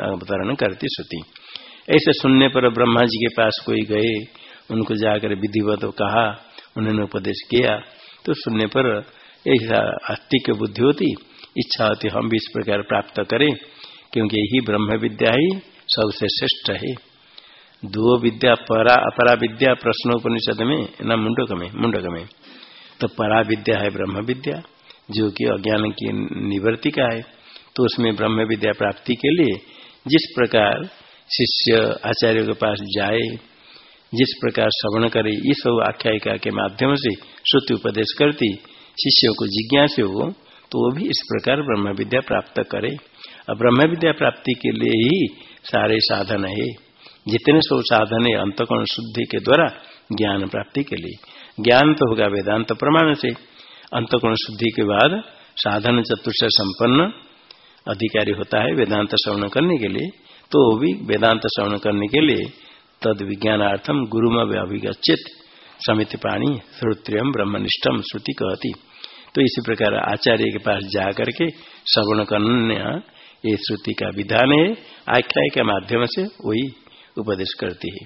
अवतरण करती श्रुति। ऐसे सुनने पर ब्रह्मा जी के पास कोई गए उनको जाकर विधिवत कहा, उन्होंने उपदेश किया। तो सुनने पर ऐसा आस्तिक बुद्धि होती, इच्छा होती, हम भी इस प्रकार प्राप्त करें, क्योंकि यही ब्रह्म विद्या ही सबसे श्रेष्ठ है। दो विद्या, परा, अपरा विद्या, प्रश्नोपनिषद में, न मुंडक में मुंडक में। तो परा विद्या है ब्रह्म विद्या, जो कि अज्ञान की निवृत्ति का है। तो उसमें ब्रह्म विद्या प्राप्ति के लिए जिस प्रकार शिष्य आचार्य के पास जाए जिस प्रकार श्रवण करे सब आख्यायिका के माध्यम से श्रुति उपदेश करती, शिष्यों को जिज्ञास हो तो वो भी इस प्रकार ब्रह्म विद्या प्राप्त करे। और ब्रह्म विद्या प्राप्ति के लिए ही सारे साधन है। जितने सब साधन है अंतकोण शुद्धि के द्वारा ज्ञान प्राप्ति के लिए। ज्ञान तो होगा वेदांत प्रमाण से। अंतकोण शुद्धि के बाद साधन चतुर्थ संपन्न अधिकारी होता है वेदांत श्रवण करने के लिए। तो भी वेदांत श्रवण करने के लिए तद विज्ञानार्थम गुरुम अभिगछित समिति पाणी श्रोत्रियम ब्रह्मनिष्ठम श्रुति कहती। तो इसी प्रकार आचार्य के पास जा करके श्रवण करने ये श्रुति का विधान है, आख्याय के माध्यम से वही उपदेश करती है।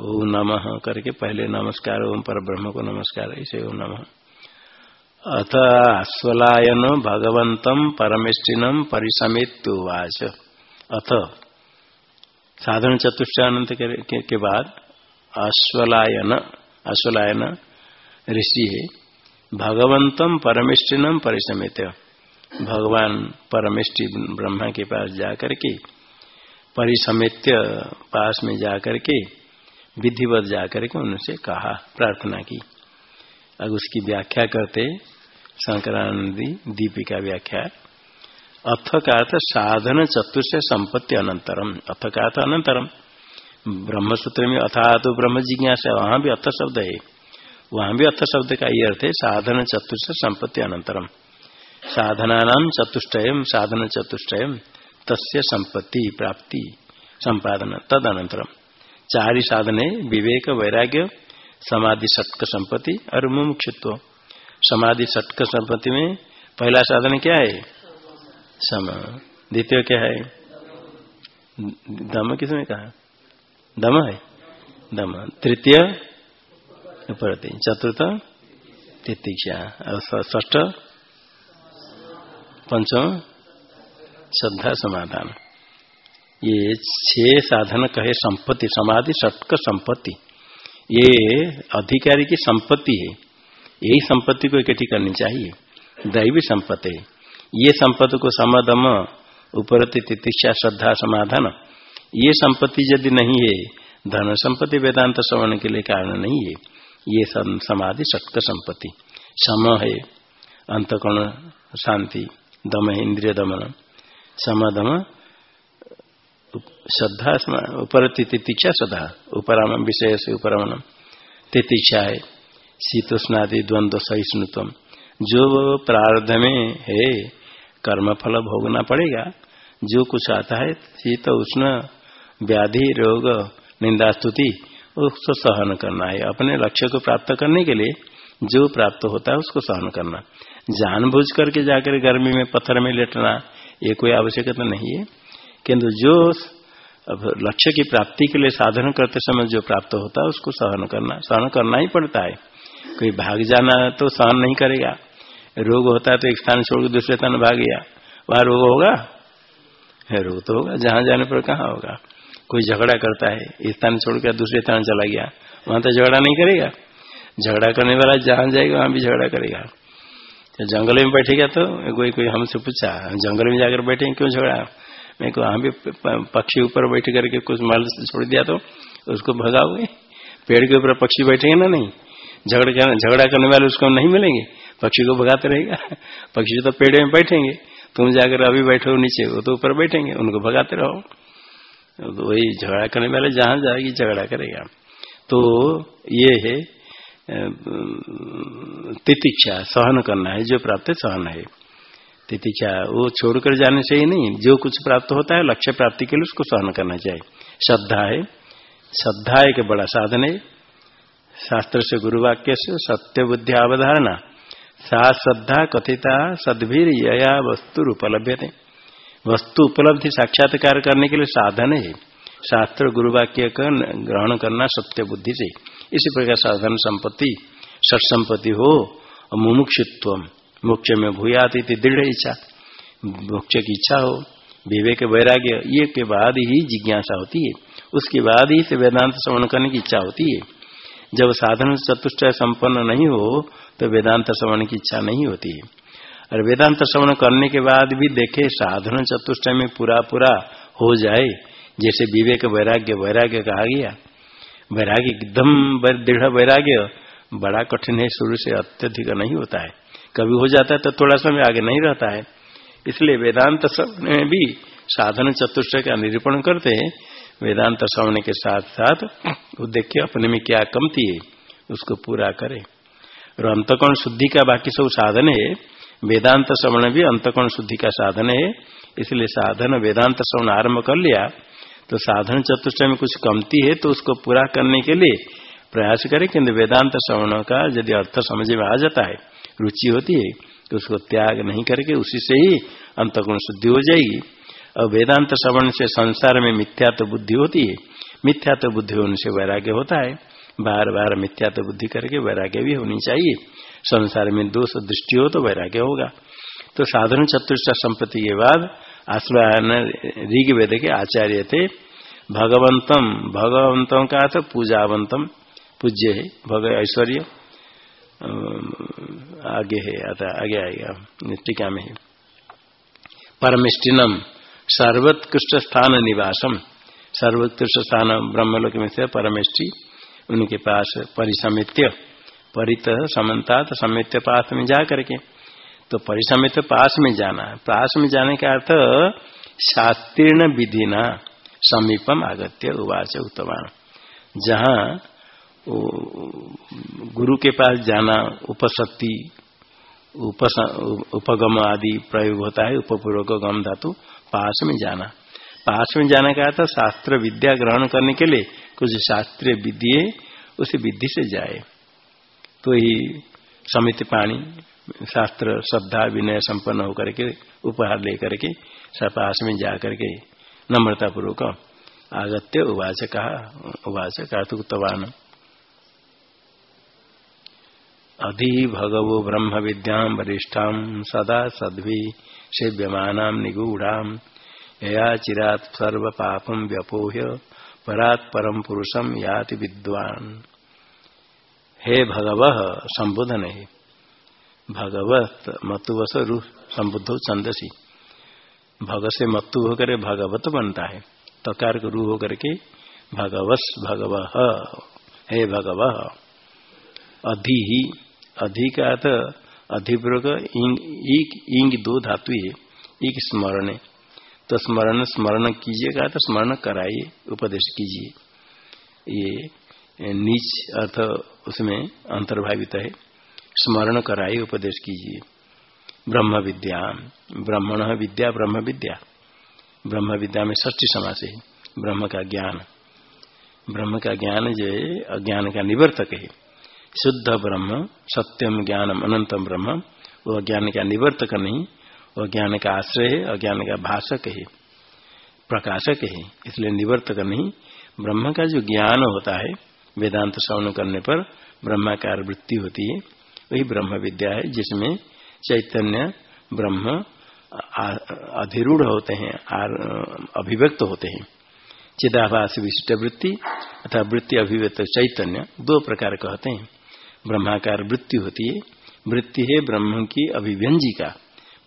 ओम नमः करके पहले नमस्कार, ओम पर ब्रह्म को नमस्कार, ऐसे ओम नमः। अथ आश्वलायन भगवंतम परमेष्टिनम परिसमेत्युवाच। अथ साधारण चतुष्टानंत के, के बाद अश्वलायन अश्वलायन ऋषि है। भगवंतम परमेष्टिनम परिसमेत भगवान परमेष्टि ब्रह्मा के पास जाकर के परिसमेत्य पास में जाकर के विधिवत जाकर के उनसे कहा प्रार्थना की। अब उसकी व्याख्या करते शंकरानंदी दीपिका व्याख्या। अथ का अर्थ साधन चतुर्थ संपत्ति अनंतरम। अथ का अर्थ अनंतरम में अथा तो ब्रह्म जिज्ञासा, वहाँ भी अर्थ शब्द है। वहाँ भी अर्थ शब्द का ये अर्थ है, साधन चतुर्थ संपत्ति अनंतरम। साधना नाम चतुष्टयम साधन चतुष्टयम तस्य संपत्ति प्राप्ति, संपादन, तद अनंतरम। चार ही साधन है विवेक, वैराग्य, समाधि सटक संपत्ति और मुमुक्षुत्व समाधि सटक संपत्ति में पहला साधन क्या है? सम। द्वितीय क्या है? दम किसने कहा? दम है? दम। तृतीय उपरति। चतुर्थ तितिक्षा। ष्ठ पंचम श्रद्धा समाधान। ये छह साधन कहे संपत्ति। समाधि, षटक संपत्ति। ये अधिकारी की संपत्ति है। यही संपत्ति को इकट्ठी करनी चाहिए। दैवी संपत्ति। है ये संपत्ति को समदम उपरति तितिक्षा श्रद्धा, समाधान। ये संपत्ति यदि नहीं है, धन संपत्ति, वेदांत श्रवण के लिए कारण नहीं है। ये समाधि षटक संपत्ति। सम है अंतकोण शांति, दम इंद्रिय दमन। समदम श्रद्धा उपर तितिक्षा श्रद्धा। उपराम विषय से उपरमणम तितिक्षा है, शीतोष्णादि, द्वंद्व, सहिष्णुत्व। जो प्रारब्ध में है कर्म फल भोगना पड़ेगा। जो कुछ आता है शीत उष्ण व्याधि, रोग निंदा स्तुति उसको सहन करना है। अपने लक्ष्य को प्राप्त करने के लिए जो प्राप्त होता है, उसको सहन करना। जानबूझ करके जाकर गर्मी में, पत्थर में लेटना, ये कोई आवश्यकता नहीं है। किंतु जो अब लक्ष्य की प्राप्ति के लिए साधन करते समय जो प्राप्त होता है, उसको सहन करना सहन करना ही पड़ता है। कोई भाग जाना तो सहन नहीं करेगा। रोग होता है तो एक स्थान छोड़कर दूसरे स्थान भाग गया। वहाँ रोग होगा? है, रोग तो होगा, जहाँ जाने पर कहाँ होगा? कोई झगड़ा करता है इस स्थान छोड़कर दूसरे स्थान चला गया, वहाँ तो झगड़ा नहीं करेगा। झगड़ा करने वाला जहाँ जाएगा, वहाँ भी झगड़ा करेगा। तो जंगल में बैठेगा तो कोई कोई हमसे पूछा जंगल में जाकर बैठे क्यों झगड़ा? मैं को वहाँ भी पक्षी ऊपर बैठ करके कुछ माल छोड़ दिया तो उसको भगाओगे? पेड़ के ऊपर पक्षी बैठेंगे ना नहीं? झगड़ा करने वाले उसको नहीं मिलेंगे? पक्षी को भगाते रहेगा। पक्षी तो पेड़ में बैठेंगे। तुम जाकर अभी बैठो नीचे, वो तो ऊपर बैठेंगे, उनको भगाते रहो। तो वही झगड़ा करने वाले जहाँ जाएगी, झगड़ा करेगा। तो ये है तितिक्षा, सहन करना है, जो प्राप्त है सहन है। तितिक्षा, वो छोड़कर जाने से ही नहीं, जो कुछ प्राप्त होता है, लक्ष्य प्राप्ति के लिए उसको सहन करना चाहिए। श्रद्धा है। श्रद्धा एक बड़ा साधन है। शास्त्र से गुरुवाक्य से सत्य बुद्धि अवधारणा। सा श्रद्धा कथिता सदभीर यया वस्तु उपलब्ध थे वस्तु उपलब्धि साक्षात्कार करने के लिए साधन है। शास्त्र गुरुवाक्य का ग्रहण करना सत्य बुद्धि से। इसी प्रकार साधन संपत्ति, सत्संपत्ति हो मुमुक्षुत्व मोक्ष में भूयात दृढ़ इच्छा। मोक्ष की इच्छा हो, विवेक वैराग्य, ये के बाद ही जिज्ञासा होती है। उसके बाद ही से वेदांत श्रवण करने की इच्छा होती है। जब साधन चतुष्टय संपन्न नहीं हो तो वेदांत श्रवण की इच्छा नहीं होती है। और वेदांत श्रवण करने के बाद भी देखे, साधन चतुष्ट में पूरा पूरा हो जाए, जैसे विवेक वैराग्य वैराग्य कहा गया। वैराग्य एकदम दृढ़ वैराग्य, बड़ा कठिन है, शुरू से अत्यधिक नहीं होता है। कभी हो जाता है तो थोड़ा समय आगे नहीं रहता है। इसलिए वेदांत में भी साधन चतुष्ट का निरूपण करते हैं। वेदांत श्रवण के साथ साथ वो देखे अपने में क्या कमती है, उसको पूरा करे। और अंतकोण शुद्धि का बाकी सब साधन है। वेदांत श्रवण भी अंतकोण शुद्धि का साधन है। इसलिए साधन वेदांत श्रवण आरंभ कर लिया तो साधन चतुष्ट में कुछ कमती है तो उसको पूरा करने के लिए प्रयास करें किन्तु वेदांत श्रवण का यदि अर्थ समझ में आ जाता है, रुचि होती है तो उसको त्याग नहीं करके उसी से ही अंतकोण शुद्धि हो जाएगी। और वेदांत श्रवण से संसार में मिथ्यात्व बुद्धि होती है मिथ्यात्व बुद्धि होने से वैराग्य होता है। बार बार मिथ्या तो बुद्धि करके वैराग्य भी होनी चाहिए। संसार में दोष दृष्टि हो तो वैराग्य होगा। तो साधन चतुर्थ संपत्ति के बाद आश्रयन ऋग वेद के आचार्य थे, भगवंतम भगवंतम का अर्थ पूजावंतम, पूज्य है, भग, ऐश्वर्य आगे है आगे आएगा, टीका में है। परमिष्टिनम, सर्वोत्कृष्ट स्थान निवासम, सर्वोत्कृष्ट स्थान ब्रह्मलोक में से परमेष्टि उनके पास परिसमित्य, परित समन्तात समित्य पास में जा करके तो परिसमित पास में जाना, पास में जाने का अर्थ शास्त्रीर्ण विधि न समीपम आगत्य उवाच उत्तमान जहाँ गुरु के पास जाना उपशक्ति उपगम आदि प्रयोग होता है उपपूर्वक गम धातु, पास में जाना। पास में जाने का था, शास्त्र विद्या ग्रहण करने के लिए कुछ शास्त्रीय विधि उसी विधि से जाए। तो ही समिति पाणी शास्त्र, श्रद्धा, विनय संपन्न होकर के, उपहार लेकर के पास में जा करके नम्रता पूर्वक आगत्य उवाच कहा उवाच कहा अधि भगवो ब्रह्म विद्या वरिष्ठा, सदा सद्भि सेव्यमान निगूढ़ाम यया सर्व पापम व्यपोह्य, परात परम पुरुषम याति विद्वान। हे भगव संबोधन है भगवत मतुवस रू संबुद्ध छंदसी भग से मत्तु होकर भगवत बनता है, तकार को रू होकर के भगवस भगव। हे भगव अधि ही अधिकात अधिपूर्वक इंग इंग दो धातु है एक स्मरण। तो स्मरण स्मरण कीजिएगा तो स्मरण कराइए, उपदेश कीजिए। ये नीच अर्थ उसमें अंतर्भावित है। स्मरण कराइए, उपदेश कीजिए। ब्रह्म विद्या, ब्राह्मण विद्या, ब्रह्म विद्या। ब्रह्म विद्या में ष्टी समास है, ब्रह्म का ज्ञान। ब्रह्म का ज्ञान जो है अज्ञान का निवर्तक है। शुद्ध ब्रह्म, सत्यम ज्ञानम अनंतम ब्रह्म, वो ज्ञान का निवर्तक नहीं वो ज्ञान का आश्रय है अज्ञान का भाषक है, प्रकाशक है, इसलिए निवर्तक नहीं। ब्रह्म का जो ज्ञान होता है, वेदांत श्रवण करने पर ब्रह्माकार वृत्ति होती है, वही ब्रह्म विद्या है, जिसमें चैतन्य, ब्रह्म अधिरूढ़ होते हैं अभिव्यक्त होते हैं। चिदाभास विशिष्ट वृत्ति अथवा वृत्ति अभिव्यक्त चैतन्य, दो प्रकार कहते हैं। ब्रह्माकार वृत्ति होती है, वृत्ति है ब्रह्म की अभिव्यंजिका।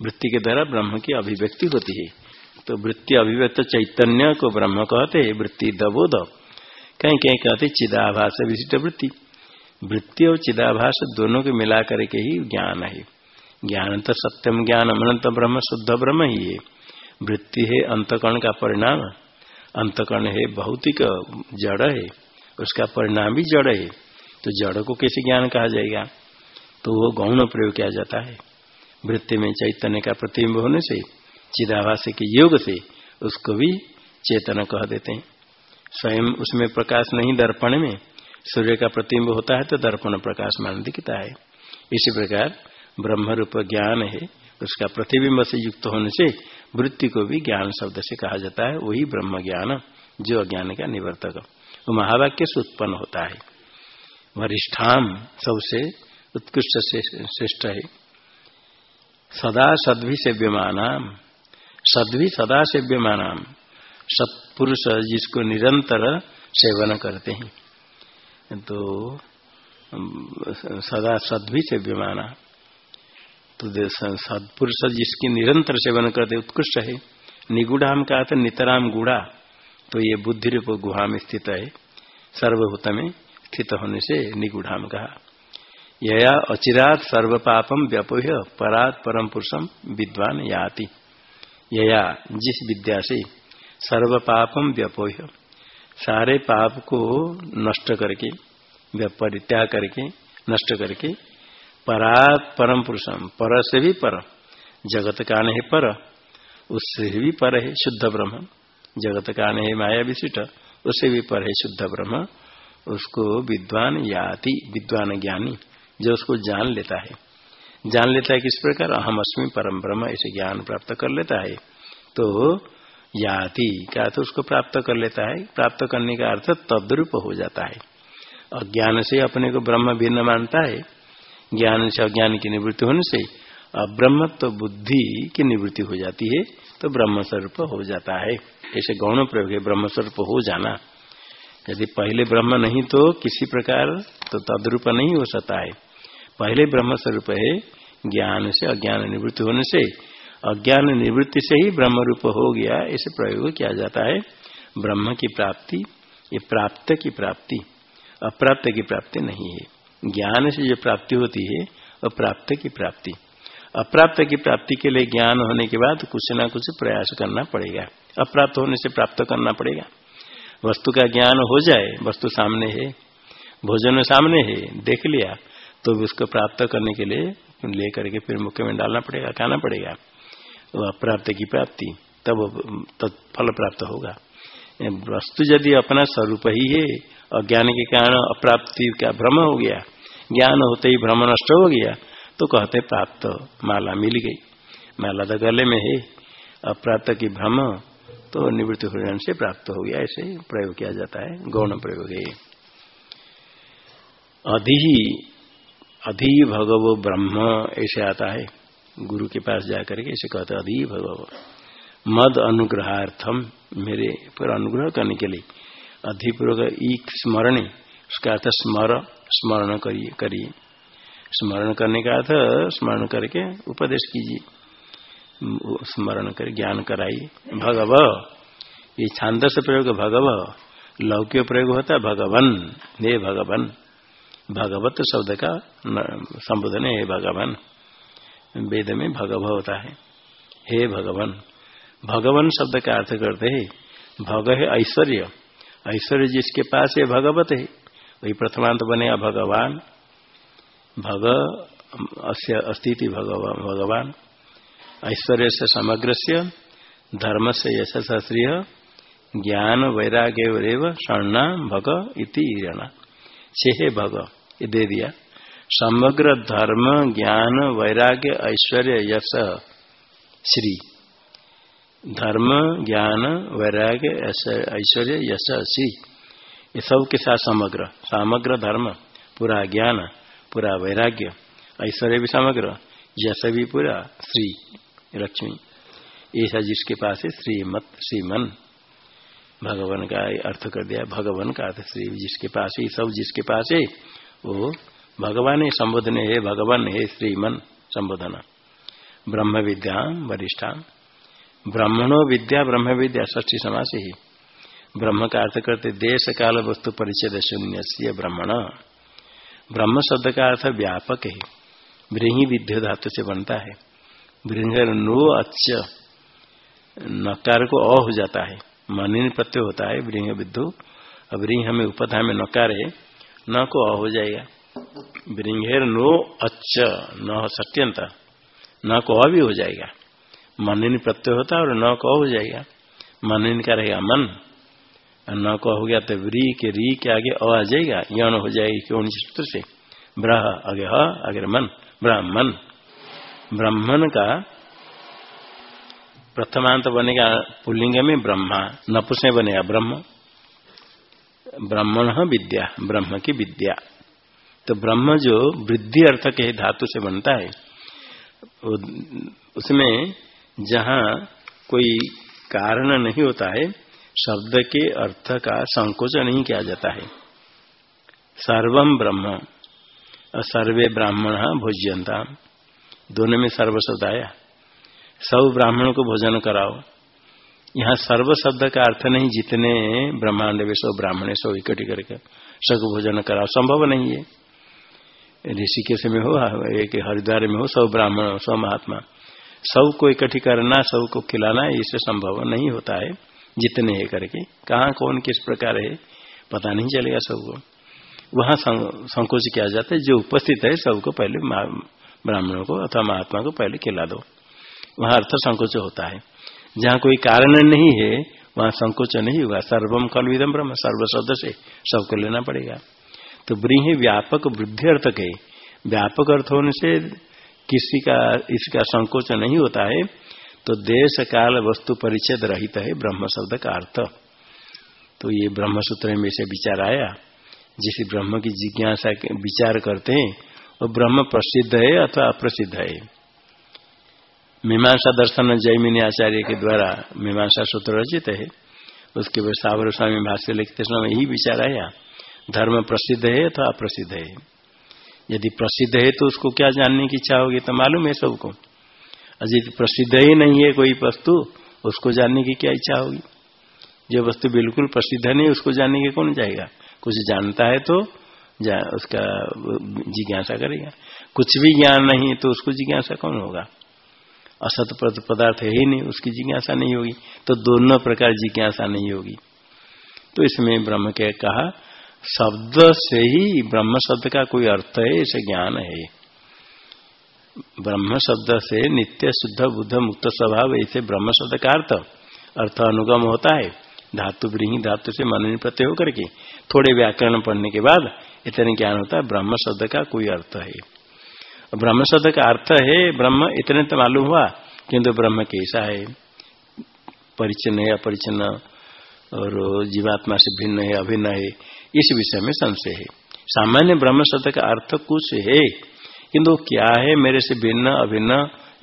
वृत्ति के द्वारा ब्रह्म की अभिव्यक्ति होती है। तो वृत्ति अभिव्यक्त चैतन्य को ब्रह्म कहते हैं, वृत्ति दबोध कहीं कहीं कहते चिदाभास विशिष्ट वृत्ति। वृत्ति और चिदाभास दोनों को मिला करके ही ज्ञान है। ज्ञान तो सत्यम ज्ञान, अनंत ब्रह्म, शुद्ध ब्रह्म ही है। वृत्ति है अंतकर्ण का परिणाम। अंतकर्ण है भौतिक, जड़ है। उसका परिणाम भी जड़ है। तो जड़ को कैसे ज्ञान कहा जाएगा? तो वो गौण प्रयोग किया जाता है। वृत्ति में चैतन्य का प्रतिबिंब होने से, चिदाभास के योग से उसको भी चेतन कह देते हैं। स्वयं उसमें प्रकाश नहीं, दर्पण में सूर्य का प्रतिबिंब होता है तो दर्पण प्रकाश मान दिखता है। इसी प्रकार ब्रह्म रूप ज्ञान है, उसका प्रतिबिंब से युक्त होने से वृत्ति को भी ज्ञान शब्द से कहा जाता है, वही ब्रह्म ज्ञान जो अज्ञान का निवर्तक। वो महावाक्य से उत्पन्न होता है। वरिष्ठाम सबसे उत्कृष्ट श्रेष्ठ है। सदा सद्भि सेव्यमान सद्भि सदा सेव्यमान सत्पुरुष जिसको निरंतर सेवन करते हैं। तो सदा सद्भि सेव्यमाना। तो सदपुरुष जिसकी निरंतर सेवन करते, उत्कृष्ट है। निगुढ़ाम का अर्थ नितराम गुड़ा तो ये बुद्धि रूप गुहा में स्थित है। सर्वभूत में स्थित होने से निगुढ़ाम कहा। यया अचिरात सर्व पापम व्यपोह परात परम पुरुषम विद्वान याति। यया जिस विद्या से सर्व पापम व्यपोह सारे पाप को नष्ट करके परित्याग करके, नष्ट करके, परात परम पुरुषम पर से भी पर, जगत का नहीं पर, उससे भी पर है शुद्ध ब्रह्म। जगत का नहीं माया विशिष्ट, उससे भी पर है शुद्ध ब्रह्म। उसको विद्वान याति, विद्वान ज्ञानी। जो उसको जान लेता है। जान लेता है किस प्रकार? अहम अस्मी परम ब्रह्म ऐसे ज्ञान प्राप्त कर लेता है। तो याति का तो उसको प्राप्त कर लेता है। प्राप्त करने का अर्थ तद्रूप हो जाता है। अज्ञान से अपने को ब्रह्म भिन्न मानता है। ज्ञान से अज्ञान की निवृत्ति होने से अब्रह्म तो बुद्धि की निवृत्ति हो जाती है तो ब्रह्म स्वरूप हो जाता है। ऐसे गौण प्रयोग है ब्रह्म स्वरूप हो जाना। यदि पहले ब्रह्म नहीं तो किसी प्रकार तो तद्रूप नहीं हो सकता है। पहले ब्रह्म स्वरूप है, ज्ञान से अज्ञान निवृत्ति होने से। अज्ञान निवृत्ति से ही ब्रह्म रूप हो गया ऐसे प्रयोग किया जाता है। ब्रह्म की प्राप्ति, ये प्राप्त की प्राप्ति, अप्राप्त की प्राप्ति नहीं है। ज्ञान से जो प्राप्ति होती है वह प्राप्त की प्राप्ति। अप्राप्त की प्राप्ति के लिए ज्ञान होने के बाद कुछ ना कुछ प्रयास करना पड़ेगा। अप्राप्त होने से प्राप्त करना पड़ेगा। वस्तु का ज्ञान हो जाए, वस्तु सामने है, भोजन सामने है, देख लिया तो भी उसको प्राप्त करने के लिए लेकर के फिर मुख्य में डालना पड़ेगा, खाना पड़ेगा। वो अप्राप्त की प्राप्ति, तब तब फल प्राप्त होगा। वस्तु यदि अपना स्वरूप ही है, अज्ञान के कारण अप्राप्ति का भ्रम हो गया, ज्ञान होते ही भ्रम नष्ट हो गया तो कहते प्राप्त, माला मिल गई। माला तो गले में है, अप्राप्त की भ्रम तो निवृत्ति हो से प्राप्त हो गया, ऐसे प्रयोग किया जाता है, गौण प्रयोग है। अधि अधि भगव ब्रह्म, ऐसे आता है। गुरु के पास जाकर के ऐसे कहते अधि भगव। मद अनुग्रहार्थम, मेरे पर अनुग्रह करने के लिए। अधिपूर्वक ईक स्मरण, उसका अर्थ स्मर, स्मरण करिए करिए। स्मरण करने का अर्थ स्मरण करके उपदेश कीजिए। स्मरण कर, ज्ञान कराइए। भगव, ये छांदस प्रयोग भगव। लौक्य प्रयोग होता भगवन। हे भगवन भगवत शब्द का संबोधन है भगवान। वेद में भगव होता है। हे भगवान भगवान शब्द का अर्थ करते है, भग है ऐश्वर्य। ऐश्वर्य जिसके पास है भगवत है, वही प्रथमांत बनेगा भगवान। भग अस्थिति भगवान। ऐश्वर्य से समग्र से धर्म से यशस्त्रिय ज्ञान वैराग्य शरणा भग इति छे भग ये दे दिया। समग्र धर्म, ज्ञान, वैराग्य, ऐश्वर्य, यश, श्री। धर्म, ज्ञान, वैराग्य ऐश्वर्य, यश, श्री। ये सब के साथ समग्र। समग्र धर्म, पूरा ज्ञान, पूरा वैराग्य, ऐश्वर्य भी समग्र, यश भी पूरा श्री लक्ष्मी। ऐसा जिसके पास है श्रीमत, श्रीमन। भगवान का अर्थ कर दिया, भगवान का अर्थ श्री जिसके पास है सब जिसके पास है वो भगवान ही संबोधन है, भगवान है श्रीमन संबोधन। ब्रह्म विद्या वरिष्ठा। ब्राह्मणो विद्या ब्रह्म विद्या ष्ठी समास ही। ब्रह्म का अर्थ करते देश काल वस्तु परिचय शून्य से ब्रह्मण। ब्रह्म शब्द का अर्थ व्यापक है। ब्रीही विद्य धातु से बनता है। बृहर नो अच्छ नकार को अ हो जाता है। मनिन प्रत्यय होता है ब्रीह विद्यु अब रिंग हमें उपधा में नकार है। न को अ हो जाएगा। ब्रिंगेर नो अच्छ, न सत्यंत। न को अ भी हो जाएगा। मनन प्रत्यय होता है और न को हो जाएगा। मनन का रहेगा मन। न को हो गया तो री के री के आगे अ आ जाएगा। यण हो जाएगी क्यों? सूत्र से। ब्रह, आगे ह, आगे मन। ब्राह्मण। ब्राह्मण का प्रथमांत बनेगा पुल्लिंग में ब्रह्मा। नपुष में बनेगा ब्रह्म। ब्राह्मण विद्या, ब्रह्म की विद्या। तो ब्रह्म जो वृद्धि अर्थ के धातु से बनता है उसमें जहाँ कोई कारण नहीं होता है, शब्द के अर्थ का संकोच नहीं किया जाता है। सर्वम ब्रह्म और सर्वे ब्राह्मण भोज्यंता दोनों में सर्व शब्द आया। सब ब्राह्मणों को भोजन कराओ। यहाँ सर्व शब्द का अर्थ नहीं, जितने ब्रह्मांड में सब ब्राह्मण सब इकट्ठी करके सबको भोजन कराओ, संभव नहीं है। ऋषिकेश में हो, एक हरिद्वार में हो, सब ब्राह्मण, सब महात्मा सबको इकट्ठी करना सबको खिलाना, इससे संभव नहीं होता है, जितने है करके। कहाँ, कौन, किस प्रकार है, पता नहीं चलेगा सबको। वहाँ संकोच किया जाता है, जो उपस्थित है, सबको पहले ब्राह्मणों को अथवा महात्मा को पहले खिला दो। वहाँ अर्थ संकोच होता है। जहाँ कोई कारण नहीं है, वहाँ संकोच नहीं हुआ सर्वम कल विदम ब्रह्म सर्व शब्द से सबको लेना पड़ेगा। तो ब्रीह व्यापक वृद्धि अर्थ के, व्यापक अर्थ होने से किसी का, इसका संकोच नहीं होता है तो देश काल वस्तु परिच्छेद रहित है ब्रह्म शब्द का अर्थ। तो ये ब्रह्म सूत्र में से विचार आया। जिस ब्रह्म की जिज्ञासा विचार करते हैं, वो ब्रह्म प्रसिद्ध है अथवा अप्रसिद्ध है? मीमांसा दर्शन जयमिनी आचार्य के द्वारा मीमांसा सूत्र रचित है। उसके बाद सावर स्वामी भाष्य लिखते समय यही विचार आया धर्म प्रसिद्ध है अथवा अप्रसिद्ध है? यदि प्रसिद्ध है तो उसको क्या जानने की इच्छा होगी? तो मालूम है सबको। और यदि प्रसिद्ध ही नहीं है कोई वस्तु उसको जानने की क्या इच्छा होगी? जो वस्तु बिल्कुल प्रसिद्ध नहीं उसको जानने के कौन जाएगा? कुछ जानता है तो जा, उसका जिज्ञासा करेगा। कुछ भी ज्ञान नहीं है तो उसको जिज्ञासा कौन होगा? असत पदार्थ है ही नहीं, उसकी जिज्ञासा नहीं होगी। तो दोनों प्रकार जिज्ञासा नहीं होगी। तो इसमें ब्रह्म के कहा, शब्द से ही ब्रह्म शब्द का कोई अर्थ है ऐसे ज्ञान है। ब्रह्म शब्द से नित्य शुद्ध बुद्ध मुक्त स्वभाव ऐसे ब्रह्म शब्द का अर्थ। अर्थ अनुगम होता है। धातु ब्रीही धातु से मनन प्रत्यय होकर के। थोड़े व्याकरण पढ़ने के बाद इतने ज्ञान होता है, ब्रह्म शब्द का कोई अर्थ है। ब्रह्म शब्द का अर्थ है ब्रह्म इतने तो मालूम हुआ, किंतु ब्रह्म कैसा है? परिचन्न है, अपरिचन्न? और जीवात्मा से भिन्न है, अभिन्न है? इस विषय में संशय है। सामान्य ब्रह्म शब्द का अर्थ कुछ है, किंतु क्या है मेरे से भिन्न, अभिन्न?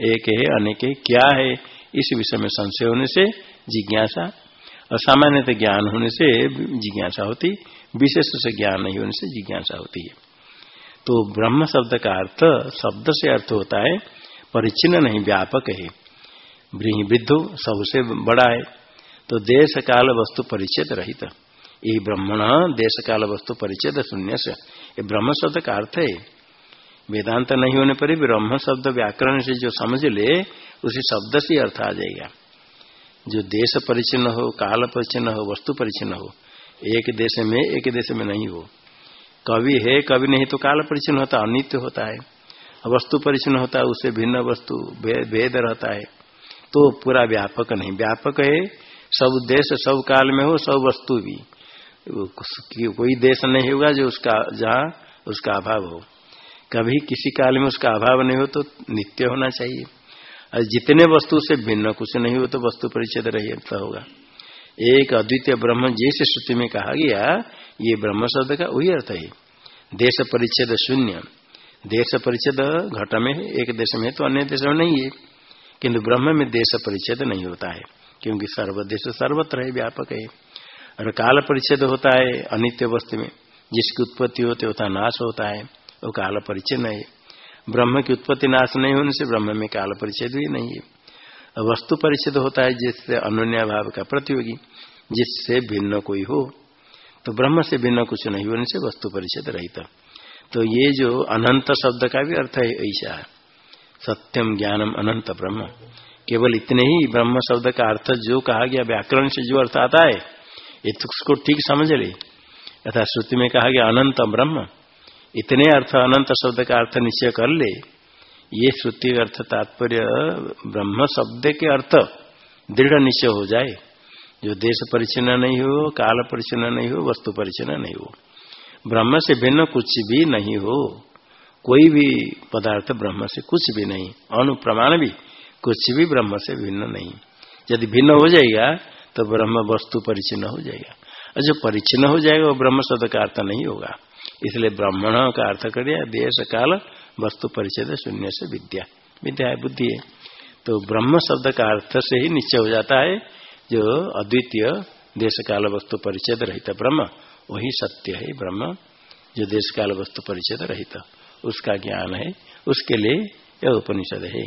एक है, अनेक है, क्या है? इस विषय में संशय होने से जिज्ञासा और सामान्यतः ज्ञान होने से जिज्ञासा होती, विशेष से ज्ञान नहीं होने से जिज्ञासा होती है। तो ब्रह्म शब्द का अर्थ शब्द से अर्थ होता है, परिचिन्न नहीं, व्यापक है। वृद्धु, सबसे बड़ा है। तो देश काल वस्तु परिचय रहित। ये ब्रह्मण देश काल वस्तु परिचय शून्य से। ये ब्रह्म शब्द का अर्थ है। वेदांत नहीं होने पर ब्रह्म शब्द व्याकरण से जो समझ ले, उसी शब्द से अर्थ आ जाएगा। जो देश परिचिन्न हो, काल परिचिन्न हो, वस्तु परिचिन्न हो, एक देश में, एक देश में नहीं हो। कवि है, कवि नहीं तो काल परिचन्न होता, अनित्य होता है। वस्तु परिचन्न होता है, उससे भिन्न वस्तु भेद रहता है। तो पूरा व्यापक नहीं। व्यापक है, सब देश, सब काल में हो, सब वस्तु भी। कोई देश नहीं होगा जो उसका, जहाँ उसका अभाव हो। कभी किसी काल में उसका अभाव नहीं हो तो नित्य होना चाहिए। और जितने वस्तु से भिन्न कुछ नहीं हो तो वस्तु परिच्छेद रहता होगा। एक अद्वितीय ब्रह्म जैसे श्रुति में कहा गया ये ब्रह्म शब्द का वही अर्थ है। देश परिच्छेद शून्य। देश परिच्छेद घट में है, एक देश में तो अन्य देश में नहीं है। किंतु ब्रह्म में देश परिच्छेद नहीं होता है, क्योंकि सर्वदेश सर्वत्र है, व्यापक है। और काल परिच्छेद होता है, अनित्य वस्तु में, जिसकी उत्पत्ति होती होता नाश होता है, वो काल परिच्छेद है। ब्रह्म की उत्पत्ति नाश नहीं होने से ब्रह्म में काल परिच्छेद भी नहीं है। वस्तु परिच्छेद होता है, जिससे अन्य भाव का प्रतियोगी, जिससे भिन्न कोई हो तो ब्रह्म से भिन्न कुछ नहीं होने से वस्तु परिच्छेद रहित। तो ये जो अनंत शब्द का भी अर्थ है, ऐसा सत्यम ज्ञानम अनंत ब्रह्म। केवल इतने ही ब्रह्म शब्द का अर्थ जो कहा गया, व्याकरण से जो अर्थ आता है, ये तो ठीक समझ ले। अथा श्रुति में कहा गया, अनंत ब्रह्म। इतने अर्थ, अनंत शब्द का अर्थ निश्चय कर ले। ये श्रुति अर्थ तात्पर्य ब्रह्म शब्द के अर्थ, दृढ़ निश्चय हो जाए। जो देश परिचन्न नहीं हो, काल परिचन्न नहीं हो, वस्तु परिचन्न नहीं हो। ब्रह्म से भिन्न कुछ भी नहीं हो। कोई भी पदार्थ ब्रह्म से कुछ भी नहीं। अनुप्रमाण भी कुछ भी ब्रह्म से भिन्न नहीं। यदि भिन्न हो जाएगा तो ब्रह्म वस्तु परिचिन्न हो जाएगा। और जो परिचिन्न हो जाएगा, वो ब्रह्म शब्द का अर्थ नहीं होगा। इसलिए ब्राह्मण का अर्थ कर दिया देश, काल, वस्तु परिचय शून्य से विद्या। विद्या है, बुद्धि है। तो ब्रह्म शब्द का अर्थ से ही निश्चय हो जाता है। जो अद्वितीय देश काल वस्तु परिचय रहित ब्रह्म, वही सत्य है ब्रह्म, जो देश काल वस्तु परिचय रहित उसका ज्ञान है, उसके लिए यह उपनिषद है।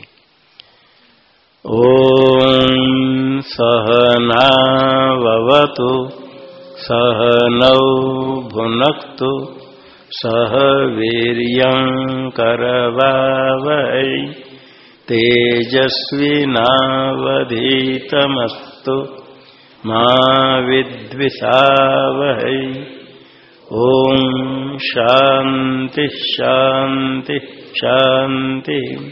ॐ सहनावतु सहनौ भुनक्तु, सह वीर्यङ्करवावै तेजस्विनावधीतमस्तु मा विद्विषावहै। ओम शांति शांति शान्तिः